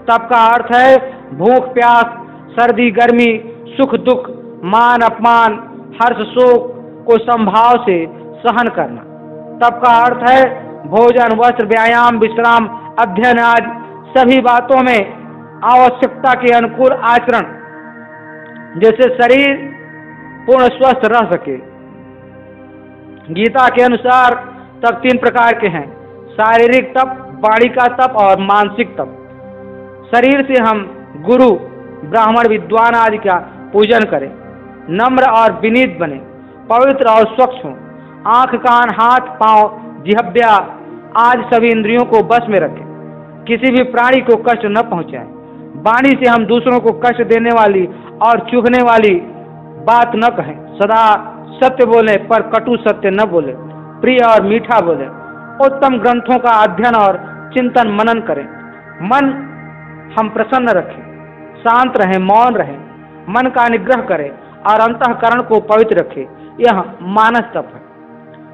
तप का अर्थ है, भूख, प्यास, सर्दी, गर्मी, सुख, दुख, मान, अपमान, हर्ष, शोक को संभाव से सहन करना। तप का अर्थ है, भोजन, वस्त्र, व्यायाम, विश्राम, अध्ययन आज सभी बातों में आवश्यकता के अनुकूल आचरण जैसे शरीर पूर्ण स्वस्थ रह सके। गीता के अनुसार तप तीन प्रकार के हैं। शारीरिक तप वाणी का तप और मानसिक तप। शरीर से हम गुरु, ब्राह्मण, विद्वान आदि का पूजन करें। नम्र और विनीत बने। पवित्र और स्वच्छ हों। आँख, कान, हाथ, पाँव, जिहब्या आज सभी इंद्रियों को बस में रखें। किसी भी प्राणी को कष्ट न पहुंचाएँ। वाणी से हम दूसरों को कष्ट देने वाली और चुभने वाली बात न कहें। सदा सत्य बोले, पर कटु सत्य न बोले। प्रिय और मीठा बोले। उत्तम ग्रंथों का अध्ययन और चिंतन मनन करें। मन हम प्रसन्न रखें, शांत रहें, मौन रहें, मन का निग्रह करें और अंतकरण को पवित्र रखें। यह मानस तप है।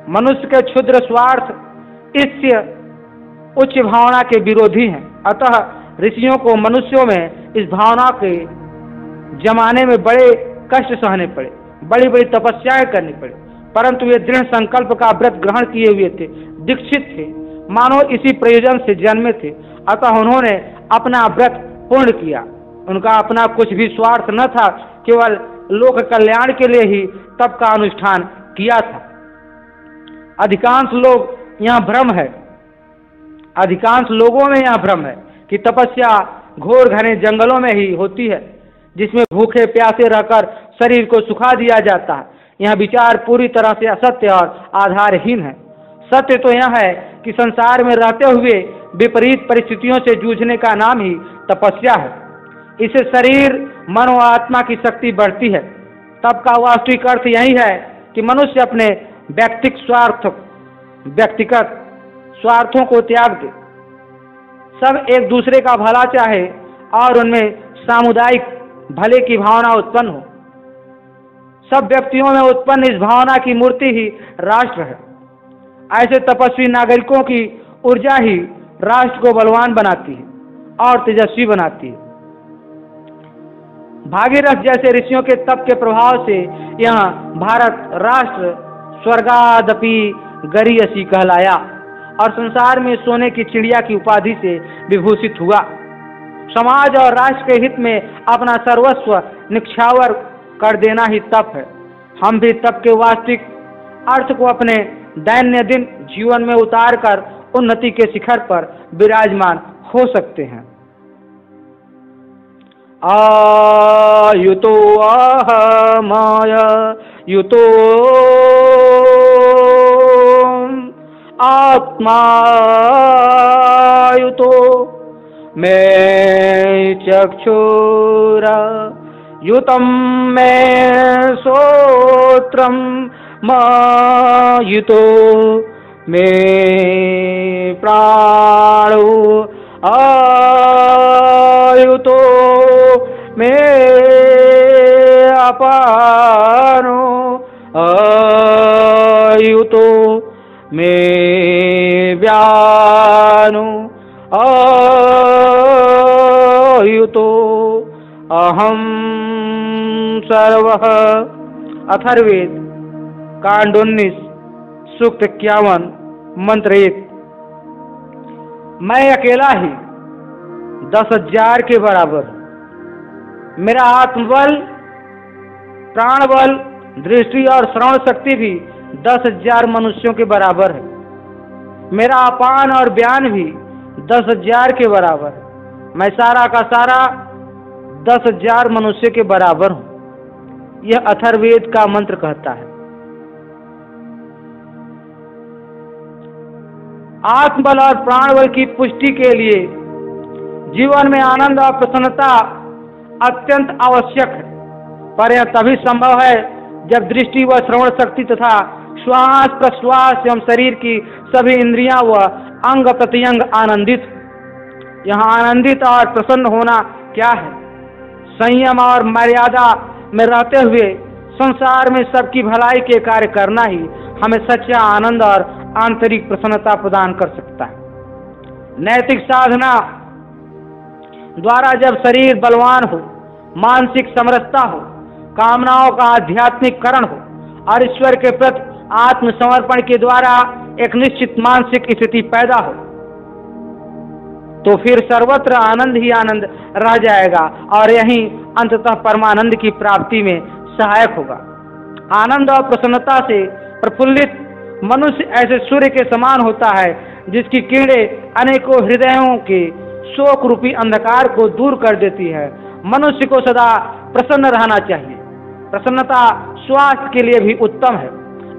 मनुष्य के क्षुद्र स्वार्थ इससे उच्च भावना के विरोधी हैं। अतः ऋषियों को मनुष्यों में इस भावना के जमाने में बड़े कष्ट सहने पड़े। बड़ी बड़ी तपस्याएँ करनी पड़ी। परंतु वे दृढ़ संकल्प का व्रत ग्रहण किए हुए थे, दीक्षित थे। मानो इसी प्रयोजन से जन्मे थे। अतः उन्होंने अपना व्रत पूर्ण किया। उनका अपना कुछ भी स्वार्थ न था, केवल लोक कल्याण के लिए ही तप का अनुष्ठान किया था। अधिकांश लोग यहाँ भ्रम है। अधिकांश लोगों में यह भ्रम है कि तपस्या घोर घने जंगलों में ही होती है, जिसमें भूखे प्यासे रहकर शरीर को सुखा दिया जाता है। यह विचार पूरी तरह से असत्य और आधारहीन है। सत्य तो यह है कि संसार में रहते हुए विपरीत परिस्थितियों से जूझने का नाम ही तपस्या है। इससे शरीर, मन और आत्मा की शक्ति बढ़ती है। तब का वास्तविक अर्थ यही है कि मनुष्य अपने व्यक्तिक स्वार्थ, व्यक्तिगत स्वार्थों को त्याग दे। सब एक दूसरे का भला चाहे और उनमें सामुदायिक भले की भावना उत्पन्न हो। सब व्यक्तियों में उत्पन्न इस भावना की मूर्ति ही राष्ट्र है। ऐसे तपस्वी नागरिकों की ऊर्जा ही राष्ट्र को बलवान बनाती है और तेजस्वी बनाती है। भागीरथ जैसे ऋषियों के तप के प्रभाव से यह भारत राष्ट्र स्वर्गादपि गरीयसी कहलाया और संसार में सोने की चिड़िया की उपाधि से विभूषित हुआ। समाज और राष्ट्र के हित में अपना सर्वस्व निक्षावर कर देना ही तप है। हम भी तप के वास्तविक अर्थ को अपने दैन्य दिन जीवन में उतार कर उन्नति के शिखर पर विराजमान हो सकते हैं। आयुतो अहमय, युतो आत्मायुतो, मे चक्षुरा युतं मे श्रोत्रं मायुतो मे प्राणो आयुतो मे अपानो आयुतो मे व्यानु आयुतो अहम सर्व अथर्वेद कांड उन्नीस सूक्त इक्यावन मंत्र एक मैं अकेला ही, दस हज़ार के बराबर। मेरा आत्मबल, प्राणबल, दृष्टि और श्रवण शक्ति भी दस हज़ार मनुष्यों के बराबर है। मेरा अपान और बयान भी दस हज़ार के बराबर है। मैं सारा का सारा दस हज़ार मनुष्य के बराबर हूँ। यह अथर्वेद का मंत्र कहता है। आत्मबल और प्राणबल की पुष्टि के लिए जीवन में आनंद और प्रसन्नता अत्यंत आवश्यक है। पर यह तभी संभव है जब दृष्टि व श्रवण शक्ति तथा श्वास प्रश्वास एवं शरीर की सभी इंद्रियाँ व अंग प्रत्यंग आनंदित। यहाँ आनंदित और प्रसन्न होना क्या है? संयम और मर्यादा में रहते हुए संसार में सबकी भलाई के कार्य करना ही हमें सच्चा आनंद और आंतरिक प्रसन्नता प्रदान कर सकता है। नैतिक साधना द्वारा जब शरीर बलवान हो, मानसिक समरसता हो, कामनाओं का आध्यात्मिक करण हो, और ईश्वर के प्रति आत्मसमर्पण के द्वारा एक निश्चित मानसिक स्थिति पैदा हो तो फिर सर्वत्र आनंद ही आनंद रह जाएगा और यही अंततः परमानंद की प्राप्ति में सहायक होगा। आनंद और प्रसन्नता से प्रफुल्लित मनुष्य ऐसे सूर्य के समान होता है, जिसकी किरणें अनेकों हृदयों के शोक रूपी अंधकार को दूर कर देती है। मनुष्य को सदा प्रसन्न रहना चाहिए। प्रसन्नता स्वास्थ्य के लिए भी उत्तम है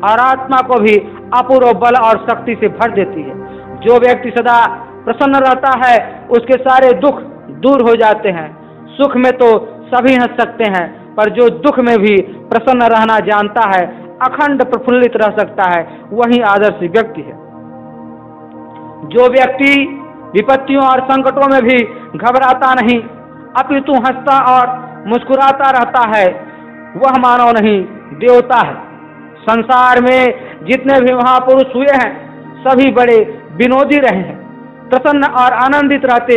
और आत्मा को भी अपूर्व बल और शक्ति से भर देती है। जो व्यक्ति सदा प्रसन्न रहता है, उसके सारे दुख दूर हो जाते हैं। सुख में तो सभी हंस सकते हैं, पर जो दुख में भी प्रसन्न रहना जानता है, अखंड प्रफुल्लित रह सकता है, वही आदर्श व्यक्ति है। जो व्यक्ति विपत्तियों और संकटों में भी घबराता नहीं, अपितु हंसता और मुस्कुराता रहता है, वह मानव नहीं, देवता है। संसार में जितने भी महापुरुष हुए हैं, सभी बड़े विनोदी रहे हैं। प्रसन्न और आनंदित रहते,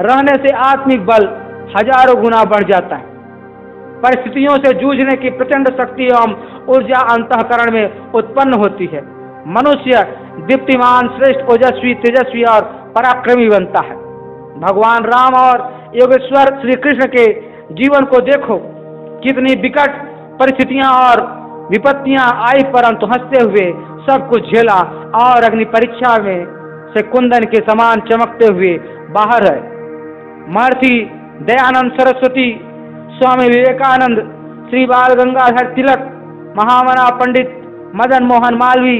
रहने से आत्मिक बल हज़ारों गुना बढ़ जाता है। परिस्थितियों से जूझने की प्रचंड शक्ति एवं ऊर्जा अंतकरण में उत्पन्न होती है। मनुष्य दीप्तिमान, श्रेष्ठ, ओजस्वी, तेजस्वी और पराक्रमी बनता है। भगवान राम और योगेश्वर श्री कृष्ण के जीवन को देखो, कितनी विकट परिस्थितियाँ और विपत्तियाँ आई, परंतु हँसते हुए सब कुछ झेला और अग्नि परीक्षा में से कुंदन के समान चमकते हुए बाहर है महर्षि दयानंद सरस्वती, स्वामी विवेकानंद, श्री बाल गंगाधर तिलक, महामना पंडित मदन मोहन मालवी,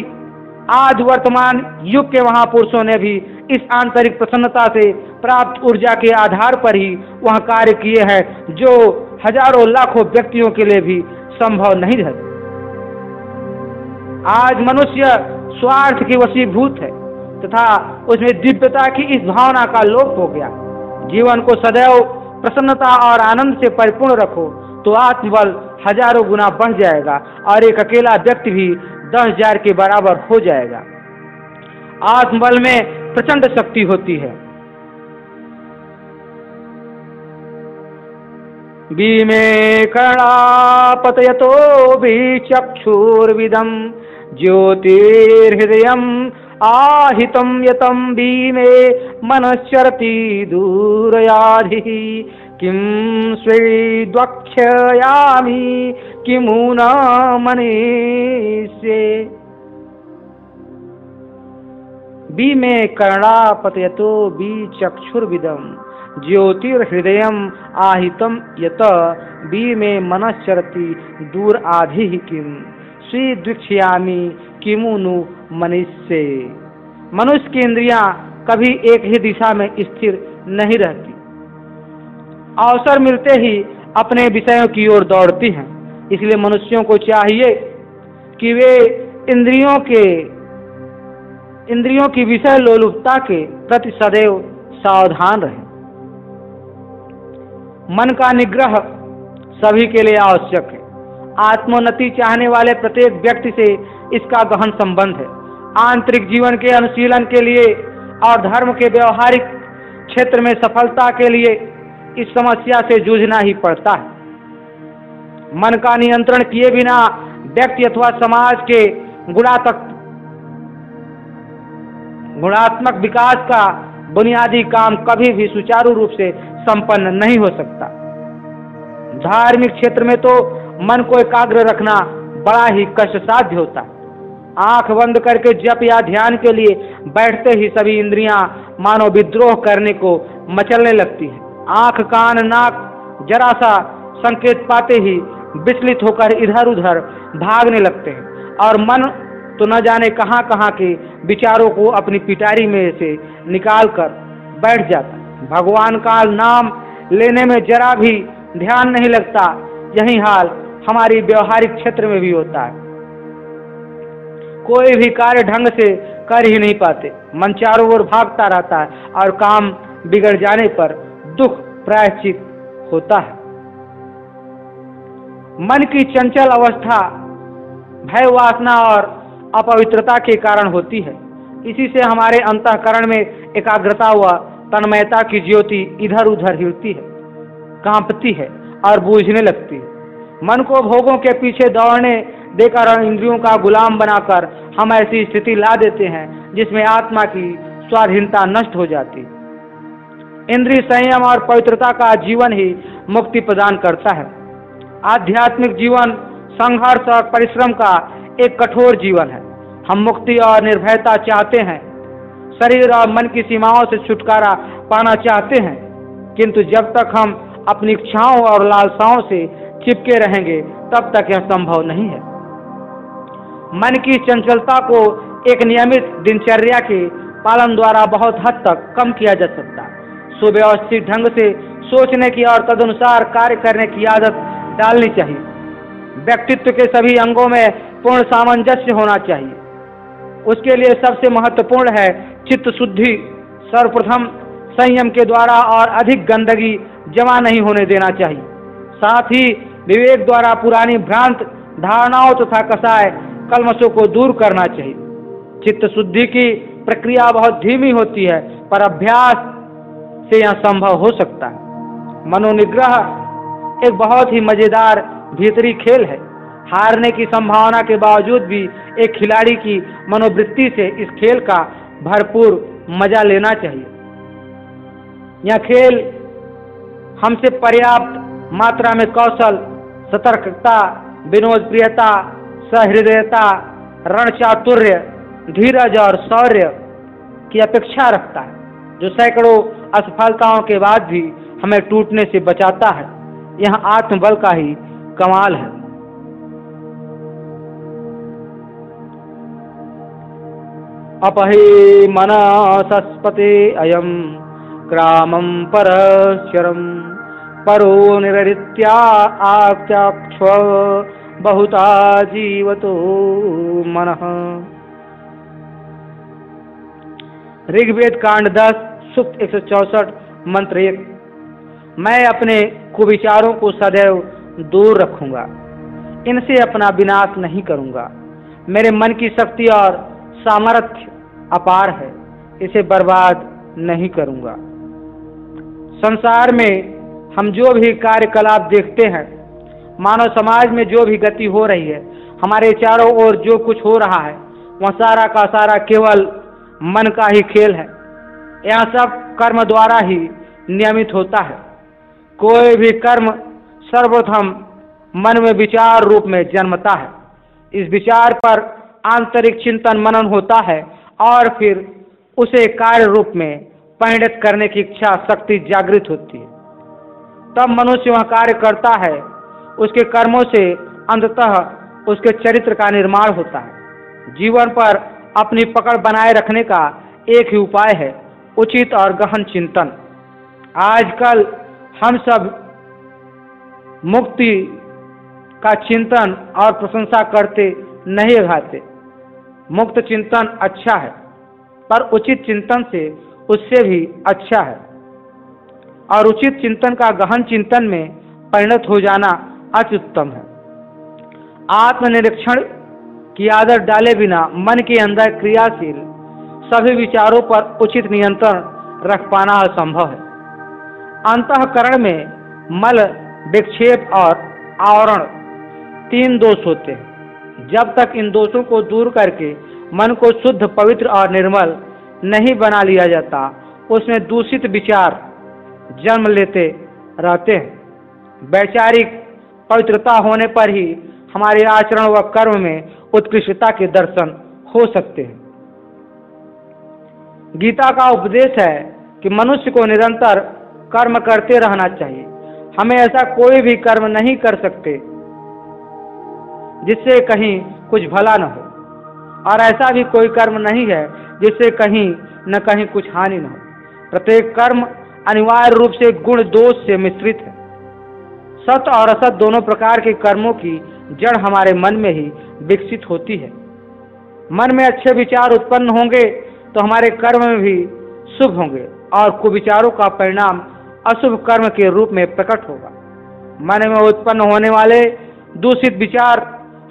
आज वर्तमान युग के महापुरुषों ने भी इस आंतरिक प्रसन्नता से प्राप्त ऊर्जा के आधार पर ही वह कार्य किए हैं, जो हज़ारों लाखों व्यक्तियों के लिए भी संभव नहीं है। आज मनुष्य स्वार्थ की वशीभूत है। तथा उसमें दिव्यता की इस भावना का लोप हो गया। जीवन को सदैव प्रसन्नता और आनंद से परिपूर्ण रखो तो आत्मबल हज़ारों गुना बढ़ जाएगा और एक अकेला व्यक्ति भी दस हज़ार के बराबर हो जाएगा। आत्मबल में प्रचंड शक्ति होती है। बीमे कर्णापतयतो भी चक्षुर्विदम ज्योतिर्हृदय आहितम यतम बीमे मनश्चरती दूरयाधि। किं स्वीद्वक्षयामि, किमु न मनीष्ये। बी में कर्णापतयतो बी चक्षुर्विदम ज्योतिर्हृदय आहितम यत बी में मनश्चरती दूर आधि किम स्वीदीक्षयामी किमुनु मनुष्य? मनुष्य की इंद्रियाँ कभी एक ही दिशा में स्थिर नहीं रहती। अवसर मिलते ही अपने विषयों की ओर दौड़ती हैं। इसलिए मनुष्यों को चाहिए कि वे इंद्रियों के, इंद्रियों की विषय लोलुपता के प्रति सदैव सावधान रहें। मन का निग्रह सभी के लिए आवश्यक है। आत्मोन्नति चाहने वाले प्रत्येक व्यक्ति से इसका गहन संबंध है। आंतरिक जीवन के अनुशीलन के लिए और धर्म के व्यवहारिक क्षेत्र में सफलता के लिए इस समस्या से जूझना ही पड़ता है। मन का नियंत्रण किए बिना व्यक्ति अथवा समाज के गुणात्मक गुणात्मक विकास का बुनियादी काम कभी भी सुचारू रूप से संपन्न नहीं हो सकता। धार्मिक क्षेत्र में तो मन को एकाग्र रखना बड़ा ही कष्ट साध्य होता है। आँख बंद करके जप या ध्यान के लिए बैठते ही सभी इंद्रियाँ मानो विद्रोह करने को मचलने लगती है। आँख, कान, नाक जरा सा संकेत पाते ही विचलित होकर इधर उधर भागने लगते हैं। और मन तो न जाने कहाँ कहाँ के विचारों को अपनी पिटारी में से निकाल कर बैठ जाता भगवान का नाम लेने में जरा भी ध्यान नहीं लगता, यही हाल हमारी व्यवहारिक क्षेत्र में भी होता है। कोई भी कार्य ढंग से कर ही नहीं पाते। मन चारों ओर भागता रहता है और काम बिगड़ जाने पर दुख प्रायश्चित होता है। मन की चंचल अवस्था, भय वासना और अपवित्रता के कारण होती है। इसी से हमारे अंतकरण में एकाग्रता व तन्मयता की ज्योति इधर उधर हिलती है, कांपती है और बूझने लगती है। मन को भोगों के पीछे दौड़ने देकर इंद्रियों का गुलाम बनाकर हम ऐसी स्थिति ला देते हैं, जिसमें आत्मा की स्वाधीनता नष्ट हो जाती। इंद्रिय संयम और पवित्रता का जीवन ही मुक्ति प्रदान करता है। आध्यात्मिक जीवन, संघर्ष और परिश्रम का एक कठोर जीवन है। हम मुक्ति और निर्भयता चाहते हैं। शरीर और मन की सीमाओं से छुटकारा पाना चाहते हैं। किंतु जब तक हम अपनी इच्छाओं और लालसाओं से चिपके रहेंगे, तब तक यह संभव नहीं है। मन की चंचलता को एक नियमित दिनचर्या के पालन द्वारा बहुत हद तक कम किया जा सकता। सुव्यवस्थित ढंग से सोचने की और तदनुसार कार्य करने की आदत डालनी चाहिए। व्यक्तित्व के सभी अंगों में पूर्ण सामंजस्य होना चाहिए। उसके लिए सबसे महत्वपूर्ण है चित्त शुद्धि, सर्वप्रथम संयम के द्वारा और अधिक गंदगी जमा नहीं होने देना चाहिए। साथ ही विवेक द्वारा पुरानी भ्रांत धारणाओं तथा कसाय कलमशों को दूर करना चाहिए। चित्त शुद्धि की प्रक्रिया बहुत धीमी होती है, पर अभ्यास से यह संभव हो सकता है। मनोनिग्रह एक बहुत ही मज़ेदार भीतरी खेल है। हारने की संभावना के बावजूद भी एक खिलाड़ी की मनोवृत्ति से इस खेल का भरपूर मज़ा लेना चाहिए। यह खेल हमसे पर्याप्त मात्रा में कौशल, सतर्कता, विनोद प्रियता सहृदयता रण चातुर्य, धीरज और शौर्य की अपेक्षा रखता है, जो सैकड़ों असफलताओं के बाद भी हमें टूटने से बचाता है। यह आत्मबल का ही कमाल है। अपहि मन सस्पते अयम ग्रामं परशरम परो निरृत्या आक्ष बहुता जीवतो मन। ऋग्वेद कांड दस, सुक्त एक सौ चौसठ, मंत्र एक। मैं अपने कुविचारों को सदैव दूर रखूँगा। इनसे अपना विनाश नहीं करूँगा। मेरे मन की शक्ति और सामर्थ्य अपार है। इसे बर्बाद नहीं करूँगा। संसार में हम जो भी कार्यकलाप देखते हैं मानव समाज में जो भी गति हो रही है, हमारे चारों ओर जो कुछ हो रहा है, वह सारा का सारा केवल मन का ही खेल है। यह सब कर्म द्वारा ही नियमित होता है। कोई भी कर्म सर्वप्रथम मन में विचार रूप में जन्मता है। इस विचार पर आंतरिक चिंतन मनन होता है और फिर उसे कार्य रूप में परिणत करने की इच्छा, शक्ति जागृत होती है। तब मनुष्य वह कार्य करता है उसके कर्मों से अंततः उसके चरित्र का निर्माण होता है। जीवन पर अपनी पकड़ बनाए रखने का एक ही उपाय है, उचित और गहन चिंतन। आजकल हम सब मुक्ति का चिंतन और प्रशंसा करते नहीं घाते मुक्त चिंतन अच्छा है, पर उचित चिंतन से उससे भी अच्छा है। और उचित चिंतन का गहन चिंतन में परिणत हो जाना अत्युत्तम है। आत्मनिरीक्षण की आदत डाले बिना मन के अंदर क्रियाशील सभी विचारों पर उचित नियंत्रण रख पाना असंभव है। अंतकरण में मल, विक्षेप और आवरण तीन दोष होते हैं। जब तक इन दोषों को दूर करके मन को शुद्ध, पवित्र और निर्मल नहीं बना लिया जाता, उसमें दूषित विचार जन्म लेते रहते हैं। वैचारिक पवित्रता होने पर ही हमारे आचरण व कर्म में उत्कृष्टता के दर्शन हो सकते हैं। गीता का उपदेश है कि मनुष्य को निरंतर कर्म करते रहना चाहिए। हमें ऐसा कोई भी कर्म नहीं कर सकते, जिससे कहीं कुछ भला न हो। और ऐसा भी कोई कर्म नहीं है, जिससे कहीं न कहीं कुछ हानि न हो। प्रत्येक कर्म अनिवार्य रूप से गुण दोष से मिश्रित है। सत और असत दोनों प्रकार के कर्मों की जड़ हमारे मन में ही विकसित होती है। मन में अच्छे विचार उत्पन्न होंगे तो हमारे कर्म में भी शुभ होंगे और कुविचारों का परिणाम अशुभ कर्म के रूप में प्रकट होगा। मन में उत्पन्न होने वाले दूषित विचार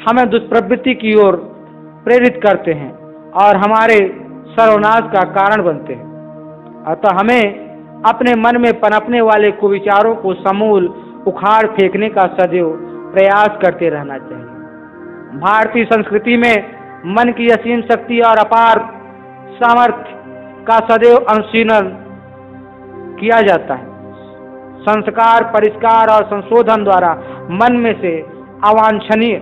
हमें दुष्प्रवृत्ति की ओर प्रेरित करते हैं और हमारे सर्वनाश का कारण बनते हैं। अतः हमें अपने मन में पनपने वाले कुविचारों को समूल उखाड़ फेंकने का सदैव प्रयास करते रहना चाहिए। भारतीय संस्कृति में मन की असीम शक्ति और अपार सामर्थ्य का सदैव अनुशीलन किया जाता है। संस्कार, परिष्कार और संशोधन द्वारा मन में से अवांछनीय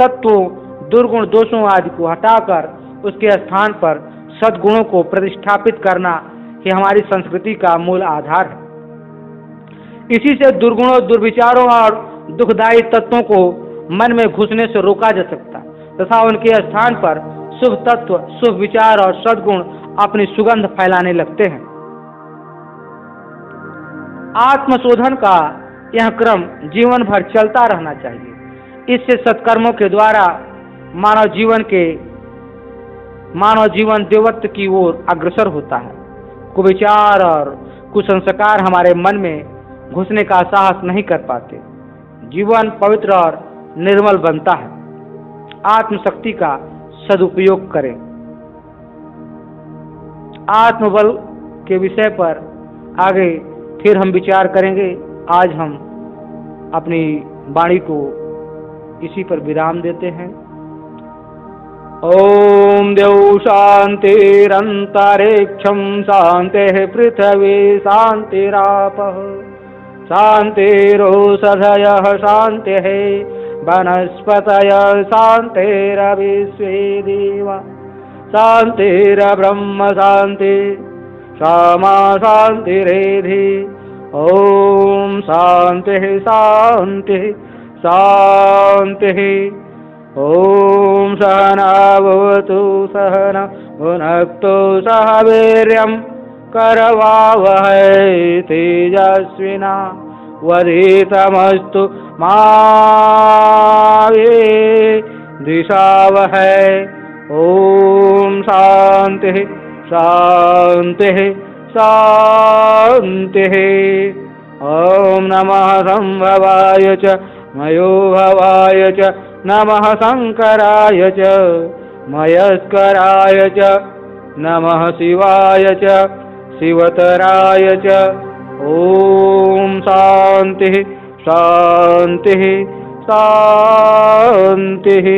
तत्वों, दुर्गुण दोषों आदि को हटाकर उसके स्थान पर सद्गुणों को प्रतिष्ठापित करना ही हमारी संस्कृति का मूल आधार है। इसी से दुर्गुणों दुर्विचारों और दुखदायी तत्वों को मन में घुसने से रोका जा सकता। तथा उनके स्थान पर शुभ तत्व, शुभ विचार और सद्गुण अपनी सुगंध फैलाने लगते हैं। आत्मशोधन का यह क्रम जीवन भर चलता रहना चाहिए। इससे सत्कर्मों के द्वारा मानव जीवन के, मानव जीवन देवत्व की ओर अग्रसर होता है। कुविचार और कुसंस्कार हमारे मन में घुसने का साहस नहीं कर पाते। जीवन पवित्र और निर्मल बनता है। आत्मशक्ति का सदुपयोग करें। आत्मबल के विषय पर आगे फिर हम विचार करेंगे। आज हम अपनी वाणी को इसी पर विराम देते हैं। ॐ द्यौ शान्तिरन्तरिक्षं शान्तिः पृथ्वी शान्तिरापः शान्तिरोषधयः शान्तिः वनस्पतय शान्तिरविश्वे देव शान्तिरब्रह्म शान्ति क्षमा शान्तिरेधि। ॐ शान्तिः शान्तिः शान्तिः। ॐ सहनाभवतु सहन भुनक्तु सह वीर्यं करवावहै तेजस्विना वधितमस्तु मा दिशावहै। ॐ शान्तिः शान्तिः शान्तिः। ॐ नमः सम्भवाय च मयोभवाय च नमः शङ्कराय च मयस्कराय च नमः शिवाय च शिवतराय च। ॐ शान्तिः शान्तिः शान्तिः।